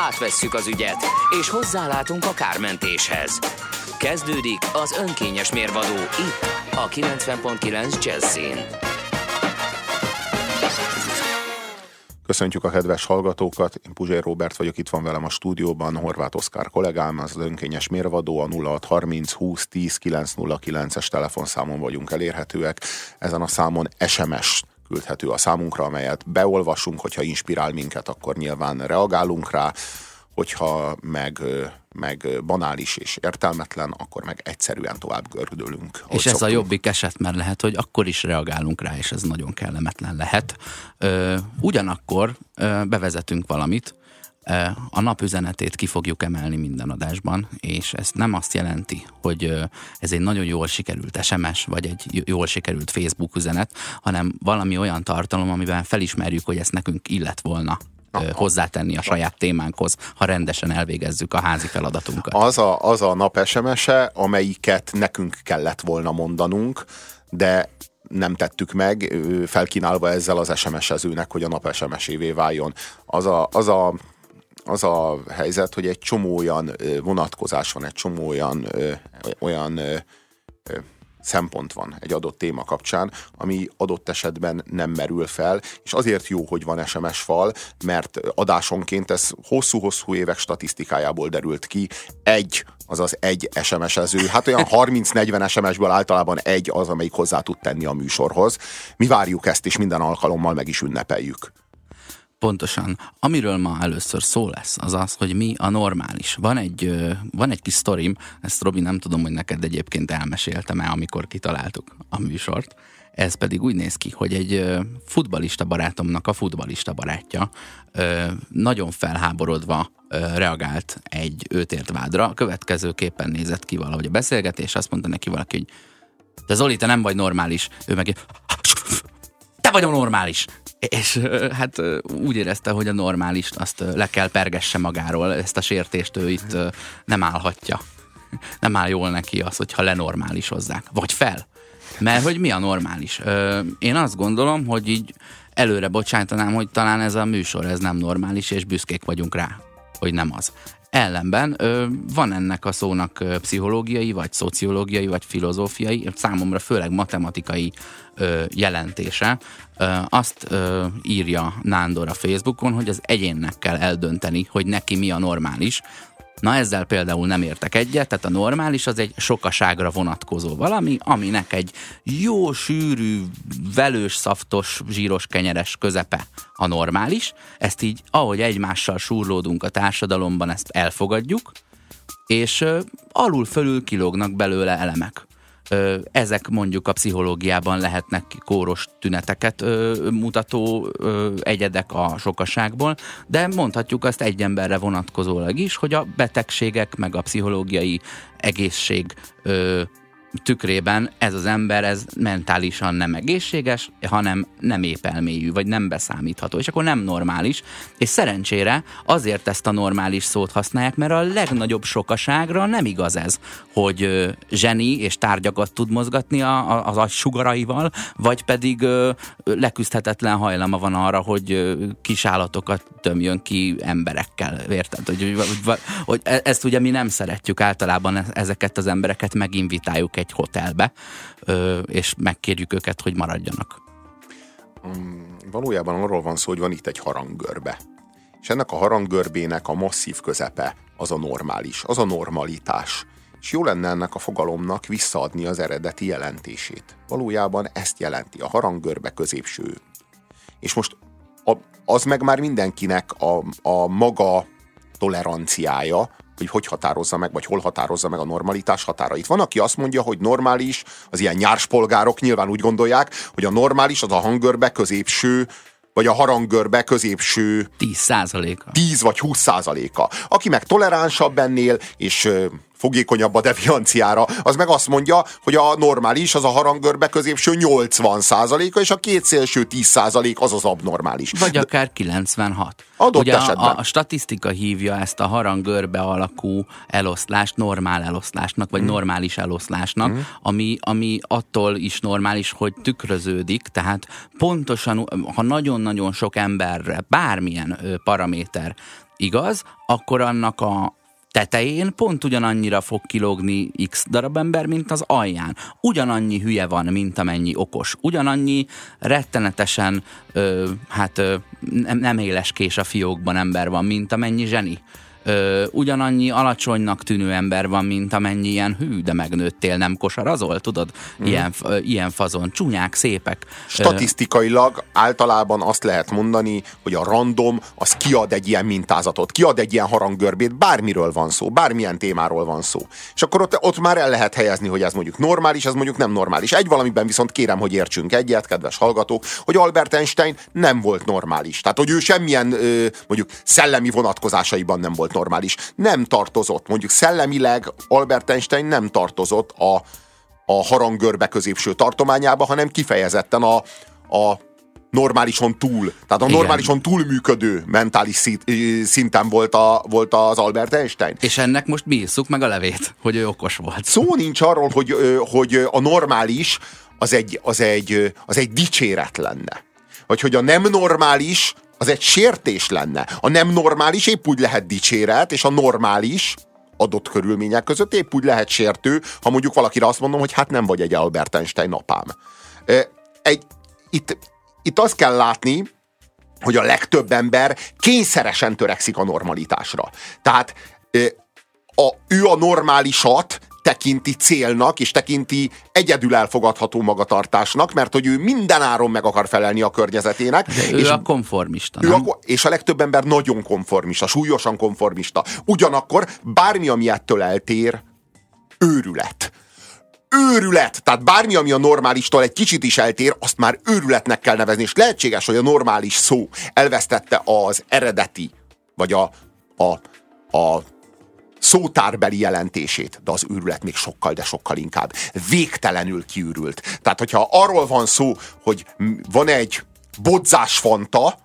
Átvesszük az ügyet, és hozzálátunk a kármentéshez. Kezdődik az önkényes mérvadó itt, a 90.9 Jazzin. Köszöntjük a kedves hallgatókat, én Puzsér Robert vagyok, itt van velem a stúdióban Horváth Oszkár kollégám, az önkényes mérvadó, a 0630 20 10 909-es telefonszámon vagyunk elérhetőek. Ezen a számon SMS küldhető a számunkra, amelyet beolvasunk, hogyha inspirál minket, akkor nyilván reagálunk rá, hogyha meg, meg banális és értelmetlen, akkor meg egyszerűen tovább gördülünk. És ez szoktunk. a jobbik eset, mert lehet, hogy akkor is reagálunk rá, és ez nagyon kellemetlen lehet. Ö, ugyanakkor ö, bevezetünk valamit, a napüzenetét ki fogjuk emelni minden adásban, és ez nem azt jelenti, hogy ez egy nagyon jól sikerült SMS, vagy egy jól sikerült Facebook üzenet, hanem valami olyan tartalom, amiben felismerjük, hogy ezt nekünk illet volna hozzátenni a saját témánkhoz, ha rendesen elvégezzük a házi feladatunkat. Az a, az a nap SMS-e, amelyiket nekünk kellett volna mondanunk, de nem tettük meg, felkínálva ezzel az SMS-ezőnek, hogy a nap SMS-évé váljon. Az a, az a az a helyzet, hogy egy csomó olyan vonatkozás van, egy csomó olyan, olyan szempont van egy adott téma kapcsán, ami adott esetben nem merül fel, és azért jó, hogy van SMS fal, mert adásonként ez hosszú-hosszú évek statisztikájából derült ki, egy, azaz egy SMS-ező, hát olyan 30-40 SMS-ből általában egy az, amelyik hozzá tud tenni a műsorhoz. Mi várjuk ezt, és minden alkalommal meg is ünnepeljük. Pontosan. Amiről ma először szó lesz, az az, hogy mi a normális. Van egy, van egy kis sztorim, ezt Robi nem tudom, hogy neked egyébként elmeséltem-e, amikor kitaláltuk a műsort. Ez pedig úgy néz ki, hogy egy futbalista barátomnak a futbalista barátja nagyon felháborodva reagált egy őtért vádra. Következőképpen nézett ki valahogy a beszélgetés, azt mondta neki valaki, hogy de Zoli, te nem vagy normális. Ő meg te vagy a normális. És hát úgy érezte, hogy a normálist azt le kell pergesse magáról, ezt a sértést ő itt nem állhatja. Nem áll jól neki az, hogyha lenormálisozzák. Vagy fel. Mert hogy mi a normális? Én azt gondolom, hogy így előre bocsájtanám, hogy talán ez a műsor ez nem normális, és büszkék vagyunk rá, hogy nem az. Ellenben ö, van ennek a szónak ö, pszichológiai, vagy szociológiai, vagy filozófiai, számomra főleg matematikai ö, jelentése. Ö, azt ö, írja Nándor a Facebookon, hogy az egyénnek kell eldönteni, hogy neki mi a normális, Na ezzel például nem értek egyet, tehát a normális az egy sokaságra vonatkozó valami, aminek egy jó sűrű, velős, szaftos, zsíros, kenyeres közepe a normális. Ezt így, ahogy egymással súrlódunk a társadalomban, ezt elfogadjuk, és alul fölül kilógnak belőle elemek ezek mondjuk a pszichológiában lehetnek kóros tüneteket mutató egyedek a sokaságból, de mondhatjuk azt egy emberre vonatkozólag is, hogy a betegségek meg a pszichológiai egészség tükrében ez az ember ez mentálisan nem egészséges, hanem nem épelmélyű, vagy nem beszámítható, és akkor nem normális. És szerencsére azért ezt a normális szót használják, mert a legnagyobb sokaságra nem igaz ez, hogy zseni és tárgyakat tud mozgatni a, az agy sugaraival, vagy pedig leküzdhetetlen hajlama van arra, hogy ö, kis állatokat tömjön ki emberekkel, érted? Hogy, hogy, hogy e, ezt ugye mi nem szeretjük általában e, ezeket az embereket meginvitáljuk egy hotelbe, és megkérjük őket, hogy maradjanak. Um, valójában arról van szó, hogy van itt egy haranggörbe. És ennek a haranggörbének a masszív közepe az a normális, az a normalitás. És jó lenne ennek a fogalomnak visszaadni az eredeti jelentését. Valójában ezt jelenti, a haranggörbe középső. És most az meg már mindenkinek a, a maga toleranciája, hogy hogy határozza meg, vagy hol határozza meg a normalitás határait. Van, aki azt mondja, hogy normális, az ilyen nyárspolgárok nyilván úgy gondolják, hogy a normális az a hangörbe középső, vagy a haranggörbe középső 10 százaléka. 10 vagy 20 százaléka. Aki meg toleránsabb ennél, és fogékonyabb a devianciára, az meg azt mondja, hogy a normális az a haranggörbe középső 80 százaléka, és a két szélső 10 százalék az az abnormális. Vagy akár 96. Adott Ugye esetben. A, a statisztika hívja ezt a haranggörbe alakú eloszlást normál eloszlásnak, vagy mm. normális eloszlásnak, mm. ami, ami attól is normális, hogy tükröződik, tehát pontosan, ha nagyon-nagyon sok emberre bármilyen paraméter igaz, akkor annak a, tetején pont ugyanannyira fog kilógni x darab ember, mint az alján. Ugyanannyi hülye van, mint amennyi okos. Ugyanannyi rettenetesen, ö, hát ö, nem, nem éles kés a fiókban ember van, mint amennyi zseni ö, ugyanannyi alacsonynak tűnő ember van, mint amennyi ilyen hű, de megnőttél, nem kosarazol, tudod? Mm. Ilyen, ö, ilyen fazon, csúnyák, szépek. Statisztikailag általában azt lehet mondani, hogy a random az kiad egy ilyen mintázatot, kiad egy ilyen haranggörbét, bármiről van szó, bármilyen témáról van szó. És akkor ott, ott már el lehet helyezni, hogy ez mondjuk normális, ez mondjuk nem normális. Egy valamiben viszont kérem, hogy értsünk egyet, kedves hallgatók, hogy Albert Einstein nem volt normális. Tehát, hogy ő semmilyen ö, mondjuk szellemi vonatkozásaiban nem volt normális. Nem tartozott, mondjuk szellemileg Albert Einstein nem tartozott a, a haranggörbe középső tartományába, hanem kifejezetten a, a normálisan túl, tehát a Igen. normálisan túl működő mentális szint, szinten volt, a, volt az Albert Einstein. És ennek most mi isszuk meg a levét, hogy ő okos volt. Szó nincs arról, hogy, hogy a normális az egy, az, egy, az egy dicséret lenne. Vagy hogy a nem normális az egy sértés lenne. A nem normális épp úgy lehet dicséret, és a normális adott körülmények között épp úgy lehet sértő, ha mondjuk valakire azt mondom, hogy hát nem vagy egy Albert Einstein apám. Egy, itt, itt azt kell látni, hogy a legtöbb ember kényszeresen törekszik a normalitásra. Tehát a, ő a normálisat tekinti célnak, és tekinti egyedül elfogadható magatartásnak, mert hogy ő minden áron meg akar felelni a környezetének. De ő és a konformista, ő nem? a, és a legtöbb ember nagyon konformista, súlyosan konformista. Ugyanakkor bármi, ami ettől eltér, őrület. Őrület! Tehát bármi, ami a normálistól egy kicsit is eltér, azt már őrületnek kell nevezni, és lehetséges, hogy a normális szó elvesztette az eredeti, vagy a, a, a szótárbeli jelentését, de az őrület még sokkal, de sokkal inkább végtelenül kiürült. Tehát, hogyha arról van szó, hogy van egy bodzás fanta,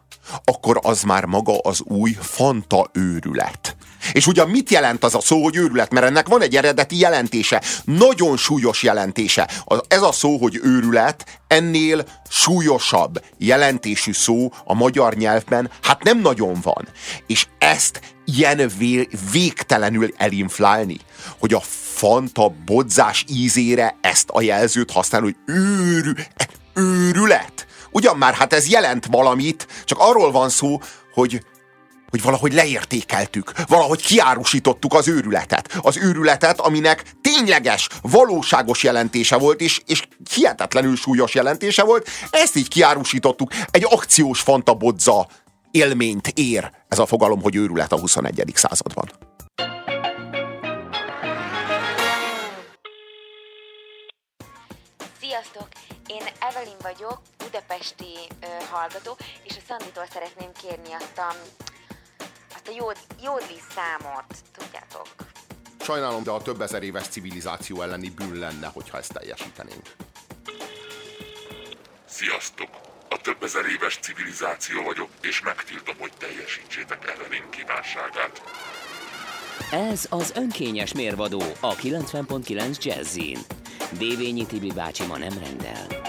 akkor az már maga az új fanta őrület. És ugyan mit jelent az a szó, hogy őrület? Mert ennek van egy eredeti jelentése, nagyon súlyos jelentése. Ez a szó, hogy őrület, ennél súlyosabb jelentésű szó a magyar nyelvben, hát nem nagyon van. És ezt ilyen vé- végtelenül elinflálni, hogy a fanta bodzás ízére ezt a jelzőt használni, hogy őrü, őrület. Ugyan már, hát ez jelent valamit, csak arról van szó, hogy hogy valahogy leértékeltük, valahogy kiárusítottuk az őrületet. Az őrületet, aminek tényleges, valóságos jelentése volt, és, és hihetetlenül súlyos jelentése volt, ezt így kiárusítottuk. Egy akciós fantabodza élményt ér ez a fogalom, hogy őrület a 21. században. Sziasztok! Én Evelyn vagyok, budapesti ö, hallgató, és a Szanditól szeretném kérni azt a, azt a jód, jódli számot, tudjátok? Sajnálom, de a több ezer éves civilizáció elleni bűn lenne, hogyha ezt teljesítenénk. Sziasztok! A több ezer éves civilizáció vagyok, és megtiltom, hogy teljesítsétek Evelyn kívánságát. Ez az önkényes mérvadó a 90.9 Jazzin. Dévényi Tibi bácsi ma nem rendel.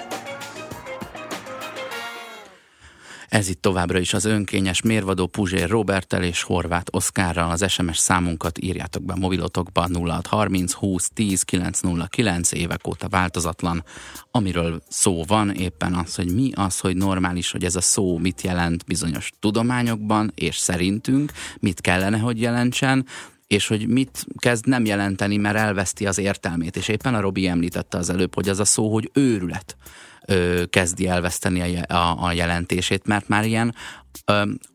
Ez itt továbbra is az önkényes mérvadó Puzsér Robertel és Horváth Oszkárral az SMS számunkat írjátok be a mobilotokba 0630 20 10 909 évek óta változatlan. Amiről szó van éppen az, hogy mi az, hogy normális, hogy ez a szó mit jelent bizonyos tudományokban és szerintünk, mit kellene, hogy jelentsen, és hogy mit kezd nem jelenteni, mert elveszti az értelmét. És éppen a Robi említette az előbb, hogy az a szó, hogy őrület ö, kezdi elveszteni a, a, a jelentését, mert már ilyen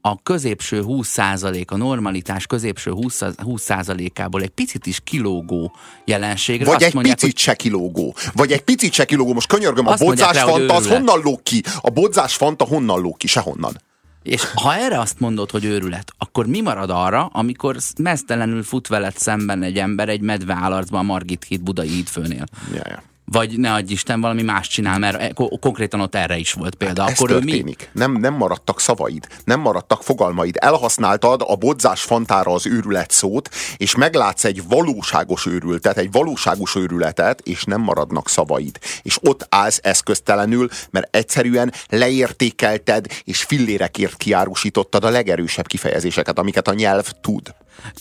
a középső 20%, a normalitás középső 20, 20%-ából egy picit is kilógó jelenség. Vagy egy mondják, picit hogy... se kilógó. Vagy egy picit se kilógó. Most könyörgöm, a bodzás fanta az honnan lóg ki? A bodzás fanta honnan lóg ki? Sehonnan. És ha erre azt mondod, hogy őrület, akkor mi marad arra, amikor mesztelenül fut veled szemben egy ember egy medve állarcban a Margit híd Budai hídfőnél? Ja, ja vagy ne adj Isten, valami más csinál, mert e, konkrétan ott erre is volt példa. Hát Akkor ez történik. Mi? Nem, nem maradtak szavaid, nem maradtak fogalmaid. Elhasználtad a bodzás fantára az őrület szót, és meglátsz egy valóságos őrültet, egy valóságos őrületet, és nem maradnak szavaid. És ott állsz eszköztelenül, mert egyszerűen leértékelted, és fillérekért kiárusítottad a legerősebb kifejezéseket, amiket a nyelv tud.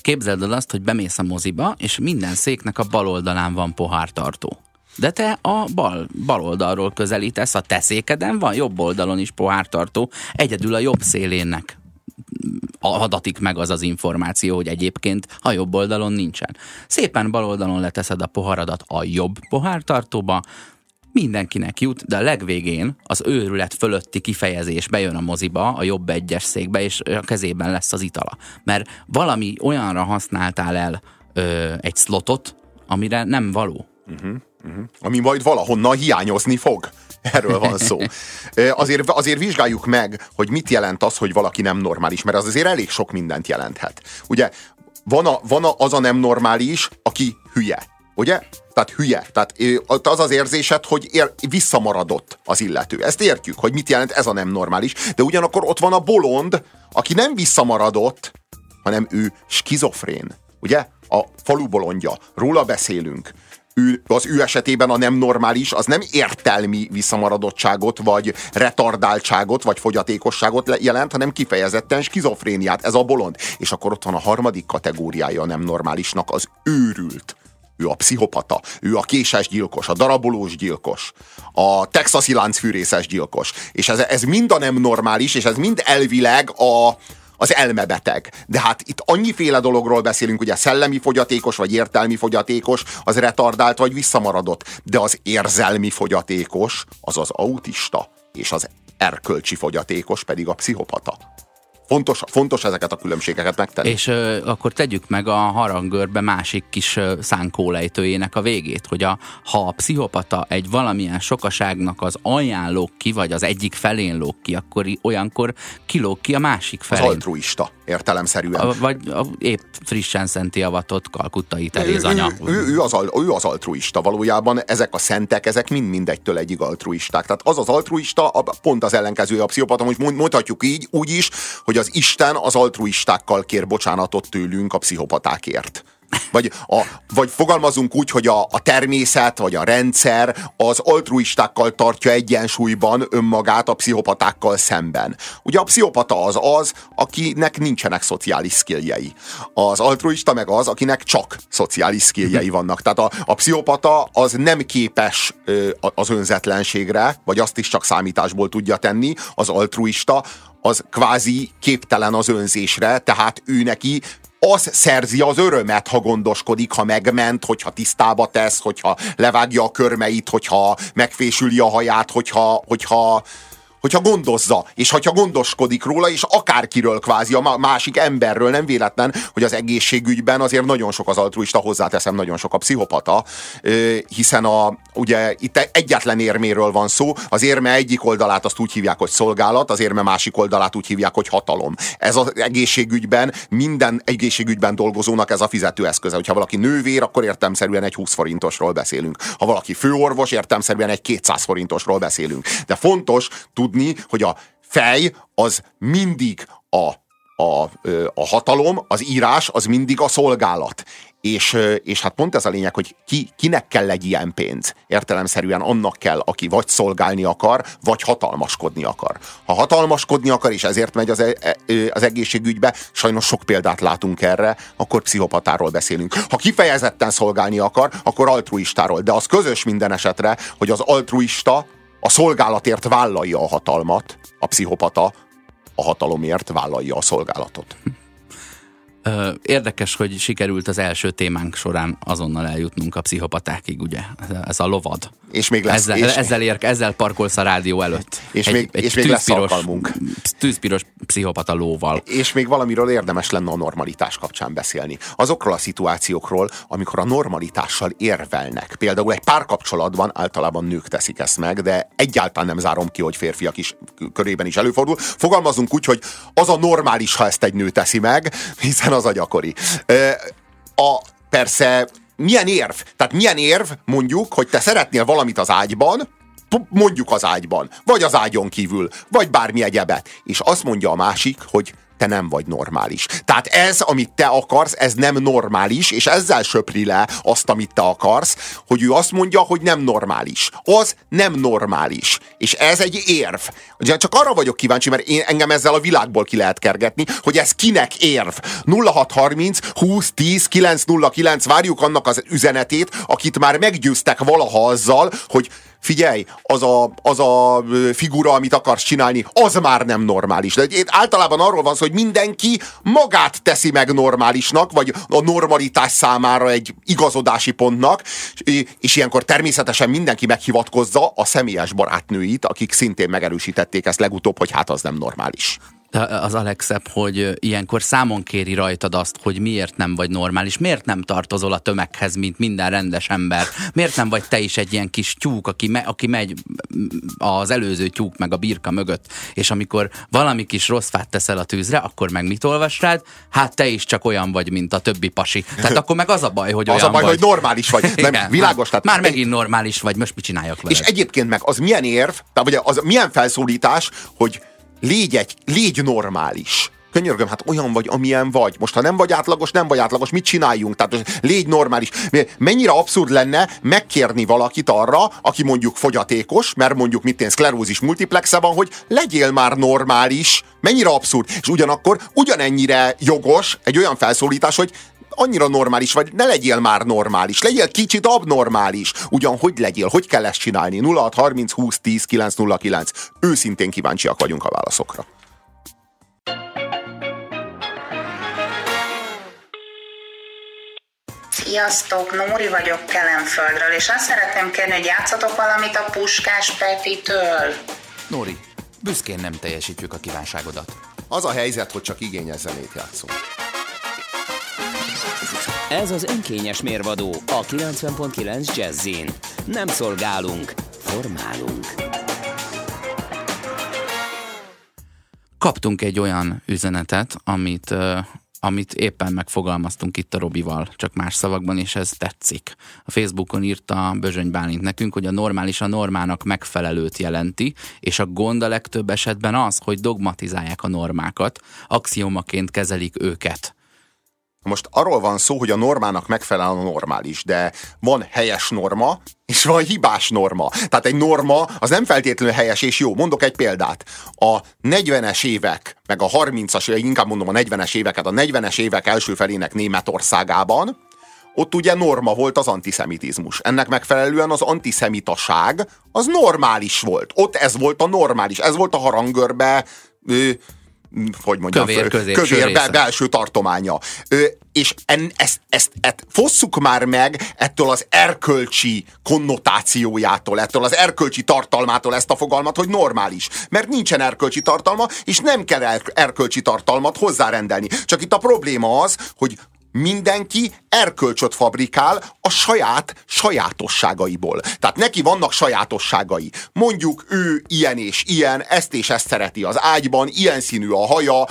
Képzeld el azt, hogy bemész a moziba, és minden széknek a bal oldalán van pohártartó. De te a bal, bal oldalról közelítesz, a teszékeden van jobb oldalon is pohártartó, egyedül a jobb szélének adatik meg az az információ, hogy egyébként a jobb oldalon nincsen. Szépen bal oldalon leteszed a poharadat a jobb pohártartóba, mindenkinek jut, de a legvégén az őrület fölötti kifejezés bejön a moziba, a jobb egyes székbe, és a kezében lesz az itala. Mert valami olyanra használtál el ö, egy slotot, amire nem való. Uh-huh. Uh-huh. Ami majd valahonnan hiányozni fog. Erről van szó. Azért, azért vizsgáljuk meg, hogy mit jelent az, hogy valaki nem normális, mert az azért elég sok mindent jelenthet. Ugye van, a, van a, az a nem normális, aki hülye. Ugye? Tehát hülye. Tehát az az érzésed, hogy ér, visszamaradott az illető. Ezt értjük, hogy mit jelent ez a nem normális. De ugyanakkor ott van a bolond, aki nem visszamaradott, hanem ő skizofrén. Ugye? A falu bolondja. Róla beszélünk ő, az ő esetében a nem normális, az nem értelmi visszamaradottságot, vagy retardáltságot, vagy fogyatékosságot jelent, hanem kifejezetten skizofréniát. Ez a bolond. És akkor ott van a harmadik kategóriája a nem normálisnak, az őrült. Ő a pszichopata, ő a késes gyilkos, a darabolós gyilkos, a texasi láncfűrészes gyilkos. És ez, ez mind a nem normális, és ez mind elvileg a, az elmebeteg. De hát itt annyiféle dologról beszélünk, ugye szellemi fogyatékos, vagy értelmi fogyatékos, az retardált, vagy visszamaradott. De az érzelmi fogyatékos, az az autista, és az erkölcsi fogyatékos pedig a pszichopata. Fontos, fontos ezeket a különbségeket megtenni. És ö, akkor tegyük meg a harangörbe másik kis ö, szánkólejtőjének a végét, hogy a, ha a pszichopata egy valamilyen sokaságnak az alján lóg ki, vagy az egyik felén lóg ki, akkor olyankor kilóg ki a másik felén. Az altruista, értelemszerűen. A, vagy a épp frissen szenti avatott kalkuttai Teréz anya. Ő, ő, ő, az, ő az altruista valójában, ezek a szentek, ezek mind mindegytől egyig altruisták. Tehát az az altruista, pont az ellenkezője a pszichopata, most mondhatjuk így, úgy is, hogy az Isten az altruistákkal kér bocsánatot tőlünk a pszichopatákért. Vagy, a, vagy fogalmazunk úgy, hogy a, a természet, vagy a rendszer az altruistákkal tartja egyensúlyban önmagát a pszichopatákkal szemben. Ugye a pszichopata az az, akinek nincsenek szociális skilljei. Az altruista meg az, akinek csak szociális skilljei vannak. Tehát a, a pszichopata az nem képes ö, az önzetlenségre, vagy azt is csak számításból tudja tenni. Az altruista az kvázi képtelen az önzésre, tehát ő neki az szerzi az örömet, ha gondoskodik, ha megment, hogyha tisztába tesz, hogyha levágja a körmeit, hogyha megfésüli a haját, hogyha, hogyha hogyha gondozza, és hogyha gondoskodik róla, és akárkiről kvázi a másik emberről, nem véletlen, hogy az egészségügyben azért nagyon sok az altruista, hozzáteszem, nagyon sok a pszichopata, hiszen a, ugye itt egyetlen érméről van szó, az érme egyik oldalát azt úgy hívják, hogy szolgálat, az érme másik oldalát úgy hívják, hogy hatalom. Ez az egészségügyben, minden egészségügyben dolgozónak ez a fizetőeszköze. Hogyha valaki nővér, akkor értelmszerűen egy 20 forintosról beszélünk. Ha valaki főorvos, értelmszerűen egy 200 forintosról beszélünk. De fontos tudni, tudni, hogy a fej az mindig a, a, a hatalom, az írás az mindig a szolgálat. És, és hát pont ez a lényeg, hogy ki, kinek kell egy ilyen pénz. Értelemszerűen annak kell, aki vagy szolgálni akar, vagy hatalmaskodni akar. Ha hatalmaskodni akar, és ezért megy az, e, e, az egészségügybe, sajnos sok példát látunk erre, akkor pszichopatáról beszélünk. Ha kifejezetten szolgálni akar, akkor altruistáról. De az közös minden esetre, hogy az altruista a szolgálatért vállalja a hatalmat, a pszichopata a hatalomért vállalja a szolgálatot. Érdekes, hogy sikerült az első témánk során azonnal eljutnunk a pszichopatákig, ugye? Ez a lovad. És még lesz. Ezzel, és ezzel, ér, ezzel parkolsz a rádió előtt. És egy, még, egy és még lesz alkalmunk. Tűzpiros pszichopata lóval. És még valamiről érdemes lenne a normalitás kapcsán beszélni. Azokról a szituációkról, amikor a normalitással érvelnek. Például egy párkapcsolatban általában nők teszik ezt meg, de egyáltalán nem zárom ki, hogy férfiak is körében is előfordul. Fogalmazunk úgy, hogy az a normális, ha ezt egy nő teszi meg, hiszen az a gyakori. A, persze milyen érv? Tehát milyen érv mondjuk, hogy te szeretnél valamit az ágyban, mondjuk az ágyban, vagy az ágyon kívül, vagy bármi egyebet, és azt mondja a másik, hogy te nem vagy normális. Tehát ez, amit te akarsz, ez nem normális, és ezzel söpri le azt, amit te akarsz, hogy ő azt mondja, hogy nem normális. Az nem normális. És ez egy érv. Ugye csak arra vagyok kíváncsi, mert én engem ezzel a világból ki lehet kergetni, hogy ez kinek érv. 0630 20 10 909 várjuk annak az üzenetét, akit már meggyőztek valaha azzal, hogy figyelj, az a, az a figura, amit akarsz csinálni, az már nem normális. De általában arról van szó, hogy mindenki magát teszi meg normálisnak, vagy a normalitás számára egy igazodási pontnak, és ilyenkor természetesen mindenki meghivatkozza a személyes barátnőit, akik szintén megerősítették ezt legutóbb, hogy hát az nem normális az a legszebb, hogy ilyenkor számon kéri rajtad azt, hogy miért nem vagy normális, miért nem tartozol a tömeghez, mint minden rendes ember, miért nem vagy te is egy ilyen kis tyúk, aki, me, aki megy az előző tyúk meg a birka mögött, és amikor valami kis rossz fát teszel a tűzre, akkor meg mit olvas rád? Hát te is csak olyan vagy, mint a többi pasi. Tehát akkor meg az a baj, hogy olyan Az a baj, vagy. hogy normális vagy. Nem, Igen, világos. Tehát már megint normális vagy, most mit csináljak veled? És egyébként meg az milyen érv, vagy az milyen felszólítás, hogy légy, egy, légy normális. Könyörgöm, hát olyan vagy, amilyen vagy. Most, ha nem vagy átlagos, nem vagy átlagos, mit csináljunk? Tehát légy normális. Mennyire abszurd lenne megkérni valakit arra, aki mondjuk fogyatékos, mert mondjuk mit én szklerózis multiplexe van, hogy legyél már normális. Mennyire abszurd. És ugyanakkor ugyanennyire jogos egy olyan felszólítás, hogy annyira normális vagy, ne legyél már normális, legyél kicsit abnormális. Ugyan hogy legyél, hogy kell ezt csinálni? 06 30 20 10 909. Őszintén kíváncsiak vagyunk a válaszokra. Sziasztok, Nóri vagyok Kelemföldről, és azt szeretném kérni, hogy játszatok valamit a Puskás Petitől. Nóri, büszkén nem teljesítjük a kívánságodat. Az a helyzet, hogy csak igényes zenét játszunk. Ez az önkényes mérvadó a 90.9 Jazzin. Nem szolgálunk, formálunk. Kaptunk egy olyan üzenetet, amit amit éppen megfogalmaztunk itt a Robival, csak más szavakban, és ez tetszik. A Facebookon írta Bözsöny Bálint nekünk, hogy a normális a normának megfelelőt jelenti, és a gond a legtöbb esetben az, hogy dogmatizálják a normákat, axiomaként kezelik őket. Most arról van szó, hogy a normának megfelel a normális, de van helyes norma, és van hibás norma. Tehát egy norma az nem feltétlenül helyes és jó. Mondok egy példát. A 40-es évek, meg a 30-as, inkább mondom a 40-es éveket, a 40-es évek első felének Németországában, ott ugye norma volt az antiszemitizmus. Ennek megfelelően az antiszemitaság az normális volt. Ott ez volt a normális, ez volt a harangörbe hogy mondjam, kövér, kövér be, belső tartománya. Ö, és en, ezt, ezt, ezt fosszuk már meg ettől az erkölcsi konnotációjától, ettől az erkölcsi tartalmától ezt a fogalmat, hogy normális. Mert nincsen erkölcsi tartalma, és nem kell erkölcsi tartalmat hozzárendelni. Csak itt a probléma az, hogy mindenki erkölcsöt fabrikál a saját sajátosságaiból. Tehát neki vannak sajátosságai. Mondjuk ő ilyen és ilyen, ezt és ezt szereti az ágyban, ilyen színű a haja,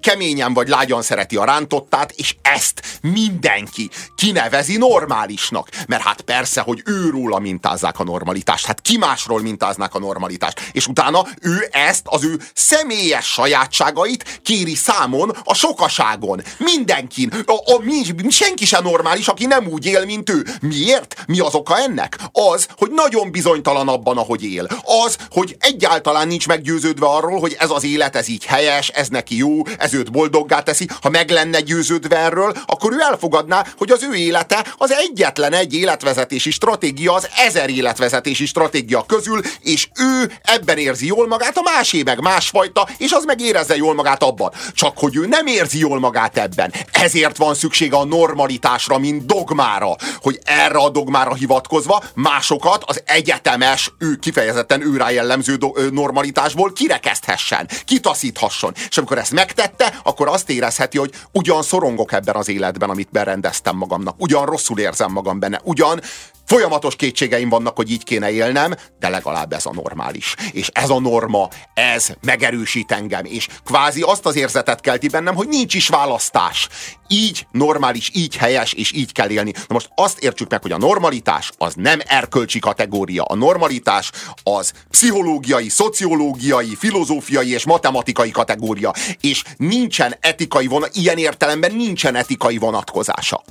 keményen vagy lágyan szereti a rántottát, és ezt mindenki kinevezi normálisnak. Mert hát persze, hogy őróla mintázzák a normalitást. Hát ki másról mintáznák a normalitást. És utána ő ezt, az ő személyes sajátságait kéri számon a sokaságon. Mindenkin. A, a, mi, senki sem normális, aki nem úgy él, mint ő. Miért? Mi az oka ennek? Az, hogy nagyon bizonytalan abban, ahogy él. Az, hogy egyáltalán nincs meggyőződve arról, hogy ez az élet, ez így helyes, ez neki neki jó, ez őt boldoggá teszi. Ha meg lenne győződve erről, akkor ő elfogadná, hogy az ő élete az egyetlen egy életvezetési stratégia az ezer életvezetési stratégia közül, és ő ebben érzi jól magát, a másé meg másfajta, és az meg érezze jól magát abban. Csak hogy ő nem érzi jól magát ebben. Ezért van szüksége a normalitásra, mint dogmára, hogy erre a dogmára hivatkozva másokat az egyetemes, ő kifejezetten őrá jellemző normalitásból kirekeszthessen, kitaszíthasson. És amikor ezt megtette, akkor azt érezheti, hogy ugyan szorongok ebben az életben, amit berendeztem magamnak, ugyan rosszul érzem magam benne, ugyan Folyamatos kétségeim vannak, hogy így kéne élnem, de legalább ez a normális. És ez a norma, ez megerősít engem, és kvázi azt az érzetet kelti bennem, hogy nincs is választás. Így normális, így helyes, és így kell élni. Na most azt értsük meg, hogy a normalitás az nem erkölcsi kategória. A normalitás az pszichológiai, szociológiai, filozófiai és matematikai kategória. És nincsen etikai vonat, ilyen értelemben nincsen etikai vonatkozása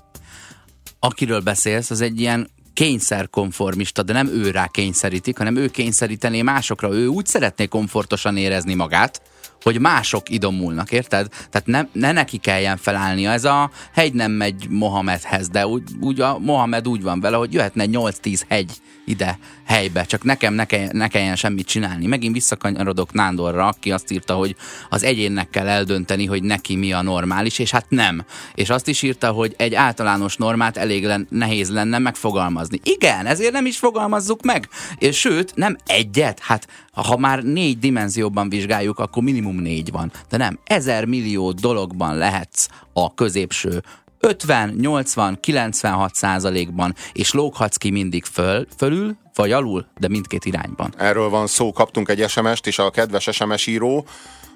akiről beszélsz, az egy ilyen kényszerkonformista, de nem ő rá kényszerítik, hanem ő kényszerítené másokra. Ő úgy szeretné komfortosan érezni magát, hogy mások idomulnak, érted? Tehát ne, ne neki kelljen felállnia. Ez a hegy nem megy Mohamedhez, de úgy, úgy a Mohamed úgy van vele, hogy jöhetne 8-10 hegy ide helybe, csak nekem ne, kelljen, ne kelljen semmit csinálni. Megint visszakanyarodok Nándorra, aki azt írta, hogy az egyénnek kell eldönteni, hogy neki mi a normális, és hát nem. És azt is írta, hogy egy általános normát elég len, nehéz lenne megfogalmazni. Igen, ezért nem is fogalmazzuk meg. És sőt, nem egyet, hát ha már négy dimenzióban vizsgáljuk, akkor minimum négy van. De nem, ezer millió dologban lehetsz a középső 50, 80, 96 százalékban, és lóghatsz ki mindig föl, fölül, vagy alul, de mindkét irányban. Erről van szó, kaptunk egy SMS-t, és a kedves SMS író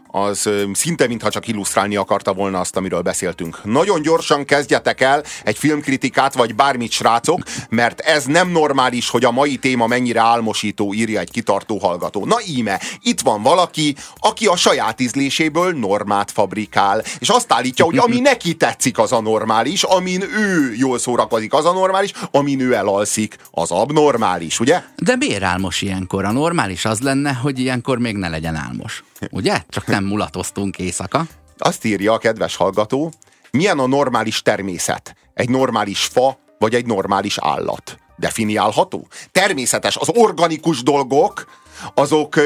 az szinte mintha csak illusztrálni akarta volna azt, amiről beszéltünk. Nagyon gyorsan kezdjetek el egy filmkritikát, vagy bármit, srácok, mert ez nem normális, hogy a mai téma mennyire álmosító, írja egy kitartó hallgató. Na íme, itt van valaki, aki a saját ízléséből normát fabrikál, és azt állítja, hogy ami neki tetszik, az a normális, amin ő jól szórakozik, az a normális, amin ő elalszik, az abnormális, ugye? De miért álmos ilyenkor? A normális az lenne, hogy ilyenkor még ne legyen álmos. Ugye? Csak nem mulatoztunk éjszaka. Azt írja a kedves hallgató, milyen a normális természet? Egy normális fa, vagy egy normális állat? Definiálható? Természetes, az organikus dolgok, azok,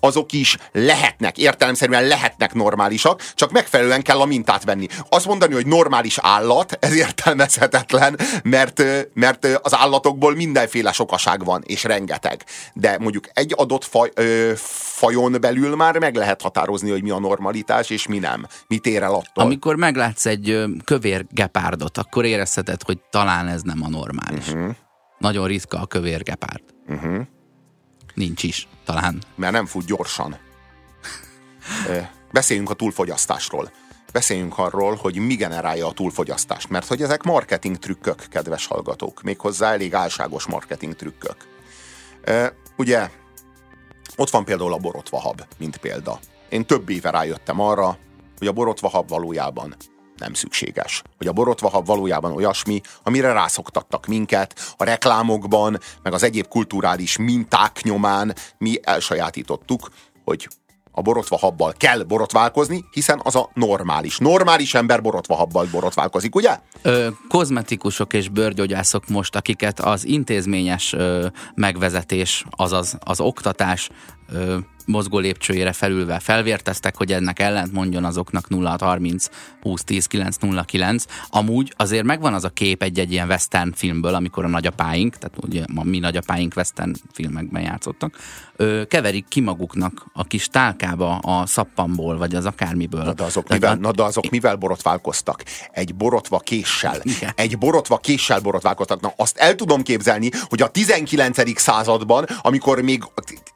azok is lehetnek, értelemszerűen lehetnek normálisak, csak megfelelően kell a mintát venni. Azt mondani, hogy normális állat, ez értelmezhetetlen, mert, mert az állatokból mindenféle sokaság van, és rengeteg. De mondjuk egy adott faj, ö, fajon belül már meg lehet határozni, hogy mi a normalitás, és mi nem. Mit ér el attól. Amikor meglátsz egy kövér gepárdot, akkor érezheted, hogy talán ez nem a normális. Uh-huh. Nagyon ritka a kövér gepárd. Uh-huh. Nincs is, talán. Mert nem fut gyorsan. Beszéljünk a túlfogyasztásról. Beszéljünk arról, hogy mi generálja a túlfogyasztást. Mert hogy ezek marketing trükkök, kedves hallgatók. Méghozzá elég álságos marketing trükkök. Ugye, ott van például a borotvahab, mint példa. Én több éve rájöttem arra, hogy a borotvahab valójában nem szükséges. Hogy a borotvahab valójában olyasmi, amire rászoktattak minket, a reklámokban, meg az egyéb kulturális minták nyomán mi elsajátítottuk, hogy a borotva habbal kell borotválkozni, hiszen az a normális. Normális ember borotva habbal borotválkozik, ugye? Ö, kozmetikusok és bőrgyógyászok most, akiket az intézményes ö, megvezetés, azaz az oktatás ö, mozgó lépcsőjére felülve felvérteztek, hogy ennek ellent mondjon azoknak 0630 2010 909. Amúgy azért megvan az a kép egy-egy ilyen western filmből, amikor a nagyapáink, tehát ugye a mi nagyapáink western filmekben játszottak, ö, keverik ki maguknak a kis tálkába a szappanból, vagy az akármiből. Na de azok, de, mivel, na de azok mivel borotválkoztak? Egy borotva késsel. Igen. Egy borotva késsel borotválkoztak. Na azt el tudom képzelni, hogy a 19. században, amikor még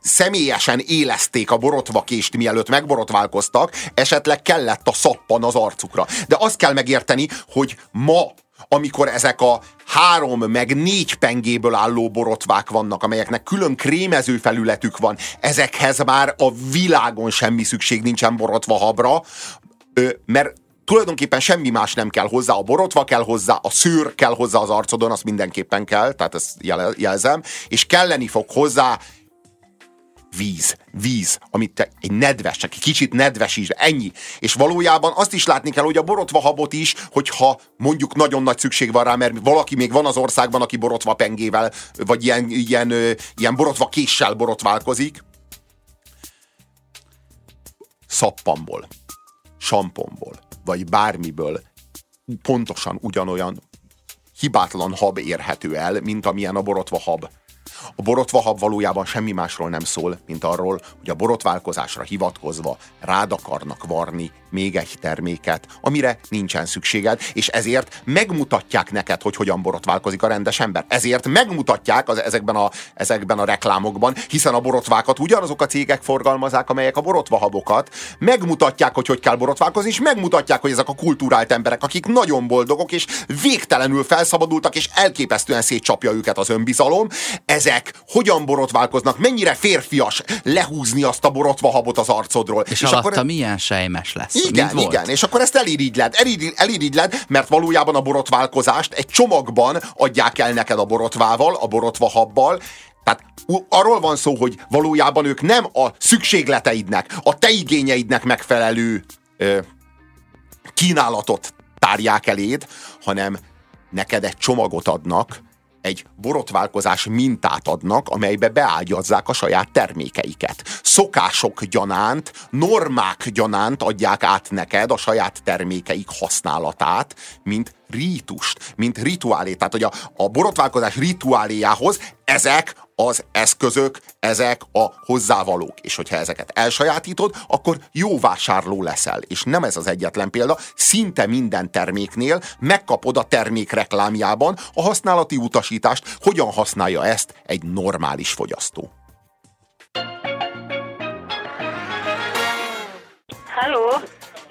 személyesen élezték a borotvakést, mielőtt megborotválkoztak, esetleg kellett a szappan az arcukra. De azt kell megérteni, hogy ma amikor ezek a három meg négy pengéből álló borotvák vannak, amelyeknek külön krémező felületük van, ezekhez már a világon semmi szükség nincsen borotva habra, mert tulajdonképpen semmi más nem kell hozzá, a borotva kell hozzá, a szőr kell hozzá az arcodon, azt mindenképpen kell, tehát ezt jelzem, és kelleni fog hozzá víz, víz, amit te, egy nedves, csak egy kicsit nedves is, ennyi. És valójában azt is látni kell, hogy a borotva habot is, hogyha mondjuk nagyon nagy szükség van rá, mert valaki még van az országban, aki borotva pengével, vagy ilyen, ilyen, ilyen borotva késsel borotválkozik, szappanból, samponból, vagy bármiből pontosan ugyanolyan hibátlan hab érhető el, mint amilyen a borotva hab. A borotvahab valójában semmi másról nem szól, mint arról, hogy a borotválkozásra hivatkozva rád akarnak varni még egy terméket, amire nincsen szükséged, és ezért megmutatják neked, hogy hogyan borotválkozik a rendes ember. Ezért megmutatják az, ezekben, a, ezekben a reklámokban, hiszen a borotvákat ugyanazok a cégek forgalmazák, amelyek a borotvahabokat, megmutatják, hogy hogy kell borotválkozni, és megmutatják, hogy ezek a kultúrált emberek, akik nagyon boldogok, és végtelenül felszabadultak, és elképesztően szétcsapja őket az önbizalom, ezek hogyan borotválkoznak, mennyire férfias lehúzni azt a borotvahabot az arcodról. És, és akkor milyen sejmes lesz. Igen, igen, és akkor ezt elirigyled, elirigyled, mert valójában a borotválkozást egy csomagban adják el neked a borotvával, a borotvahabbal, tehát arról van szó, hogy valójában ők nem a szükségleteidnek, a te igényeidnek megfelelő ö, kínálatot tárják eléd, hanem neked egy csomagot adnak, egy borotválkozás mintát adnak, amelybe beágyazzák a saját termékeiket. Szokások gyanánt, normák gyanánt adják át neked a saját termékeik használatát, mint rítust, mint rituálét. Tehát, hogy a, a borotválkozás rituáléjához ezek az eszközök, ezek a hozzávalók. És hogyha ezeket elsajátítod, akkor jó vásárló leszel. És nem ez az egyetlen példa, szinte minden terméknél megkapod a termék reklámjában a használati utasítást, hogyan használja ezt egy normális fogyasztó. Halló,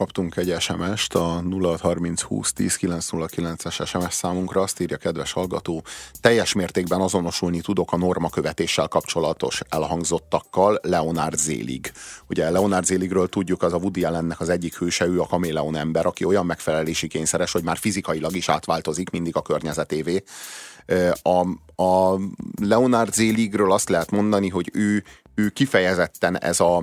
kaptunk egy SMS-t a 0630 20 10 909-es SMS számunkra, azt írja kedves hallgató, teljes mértékben azonosulni tudok a normakövetéssel kapcsolatos elhangzottakkal Leonard Zélig. Ugye Leonard Zéligről tudjuk, az a Woody Allennek az egyik hőse, ő a kaméleon ember, aki olyan megfelelési kényszeres, hogy már fizikailag is átváltozik mindig a környezetévé. A, a Leonard Zéligről azt lehet mondani, hogy ő, ő kifejezetten ez a,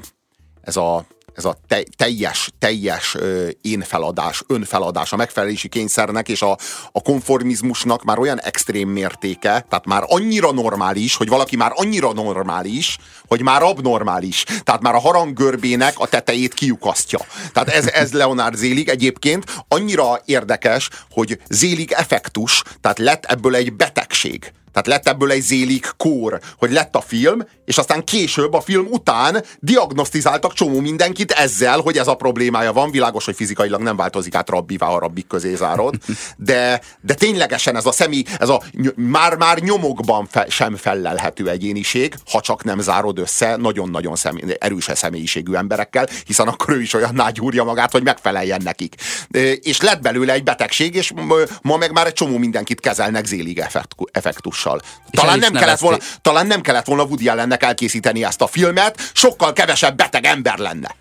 ez a ez a te, teljes, teljes ö, énfeladás, önfeladás a megfelelési kényszernek és a, a konformizmusnak már olyan extrém mértéke, tehát már annyira normális, hogy valaki már annyira normális, hogy már abnormális. Tehát már a haranggörbének a tetejét kiukasztja. Tehát ez, ez Leonard Zélig egyébként annyira érdekes, hogy Zélig effektus, tehát lett ebből egy betegség. Tehát lett ebből egy zélik kór, hogy lett a film, és aztán később a film után diagnosztizáltak csomó mindenkit ezzel, hogy ez a problémája van. Világos, hogy fizikailag nem változik át rabbivá, ha rabbik közé zárod, de, de ténylegesen ez a személy, ez a már-már nyomokban fe, sem fellelhető egyéniség, ha csak nem zárod össze nagyon-nagyon személy, erős személyiségű emberekkel, hiszen akkor ő is olyan nágyúrja magát, hogy megfeleljen nekik. És lett belőle egy betegség, és ma meg már egy csomó mindenkit kezelnek zélig effektussal hatással. Talán nem, kellett volna, talán nem kellett volna Woody Allennek elkészíteni ezt a filmet, sokkal kevesebb beteg ember lenne.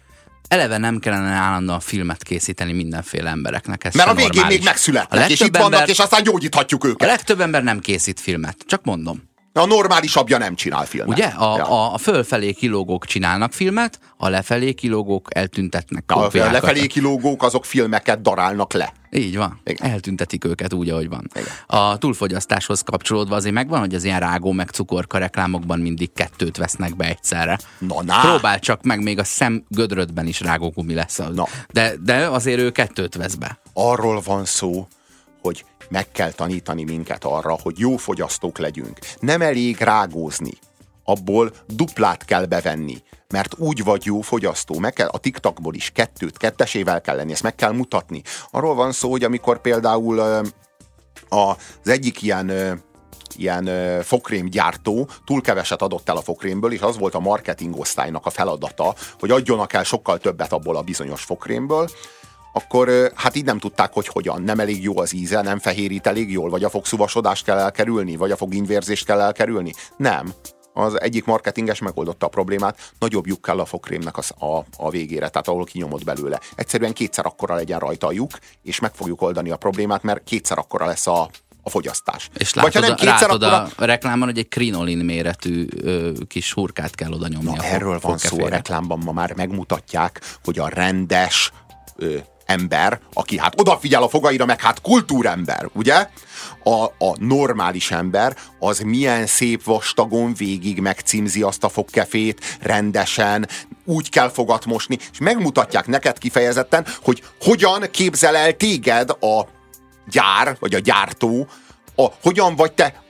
Eleve nem kellene állandóan filmet készíteni mindenféle embereknek. Ez Mert a végén normális. még megszületnek, és itt ember, vannak, és aztán gyógyíthatjuk őket. A legtöbb ember nem készít filmet, csak mondom. A normálisabbja nem csinál filmet. Ugye? A, ja. a, fölfelé kilógók csinálnak filmet, a lefelé kilógók eltüntetnek a, a lefelé kilógók azok filmeket darálnak le. Így van. Igen. Eltüntetik őket úgy, ahogy van. Igen. A túlfogyasztáshoz kapcsolódva azért megvan, hogy az ilyen rágó meg cukorka reklámokban mindig kettőt vesznek be egyszerre. Na, na. Próbál csak meg, még a szem gödrödben is rágógumi lesz. Az. Na. De, de azért ő kettőt vesz be. Arról van szó, hogy meg kell tanítani minket arra, hogy jó fogyasztók legyünk. Nem elég rágózni. Abból duplát kell bevenni, mert úgy vagy jó fogyasztó. Meg kell, a TikTokból is kettőt, kettesével kell lenni, ezt meg kell mutatni. Arról van szó, hogy amikor például az egyik ilyen ilyen fokrémgyártó túl keveset adott el a fokrémből, és az volt a marketing osztálynak a feladata, hogy adjonak el sokkal többet abból a bizonyos fokrémből, akkor hát így nem tudták, hogy hogyan. Nem elég jó az íze, nem fehérít elég jól, vagy a fogszúvasodást kell elkerülni, vagy a fogínvérzést kell elkerülni. Nem. Az egyik marketinges megoldotta a problémát, nagyobb lyuk kell a fogkrémnek a, a, a végére, tehát ahol kinyomod belőle. Egyszerűen kétszer akkora legyen rajta a lyuk, és meg fogjuk oldani a problémát, mert kétszer akkora lesz a, a fogyasztás. És Vagy ha látod, nem kétszer látod akkora... a reklámon, hogy egy krinolin méretű ö, kis hurkát kell oda nyomni. Na, a erről van szó a reklámban, ma már megmutatják, hogy a rendes ö, ember, aki hát odafigyel a fogaira, meg hát kultúrember, ugye? A, a normális ember az milyen szép vastagon végig megcímzi azt a fogkefét, rendesen, úgy kell fogat mosni, és megmutatják neked kifejezetten, hogy hogyan képzel el téged a gyár, vagy a gyártó, a, hogyan vagy te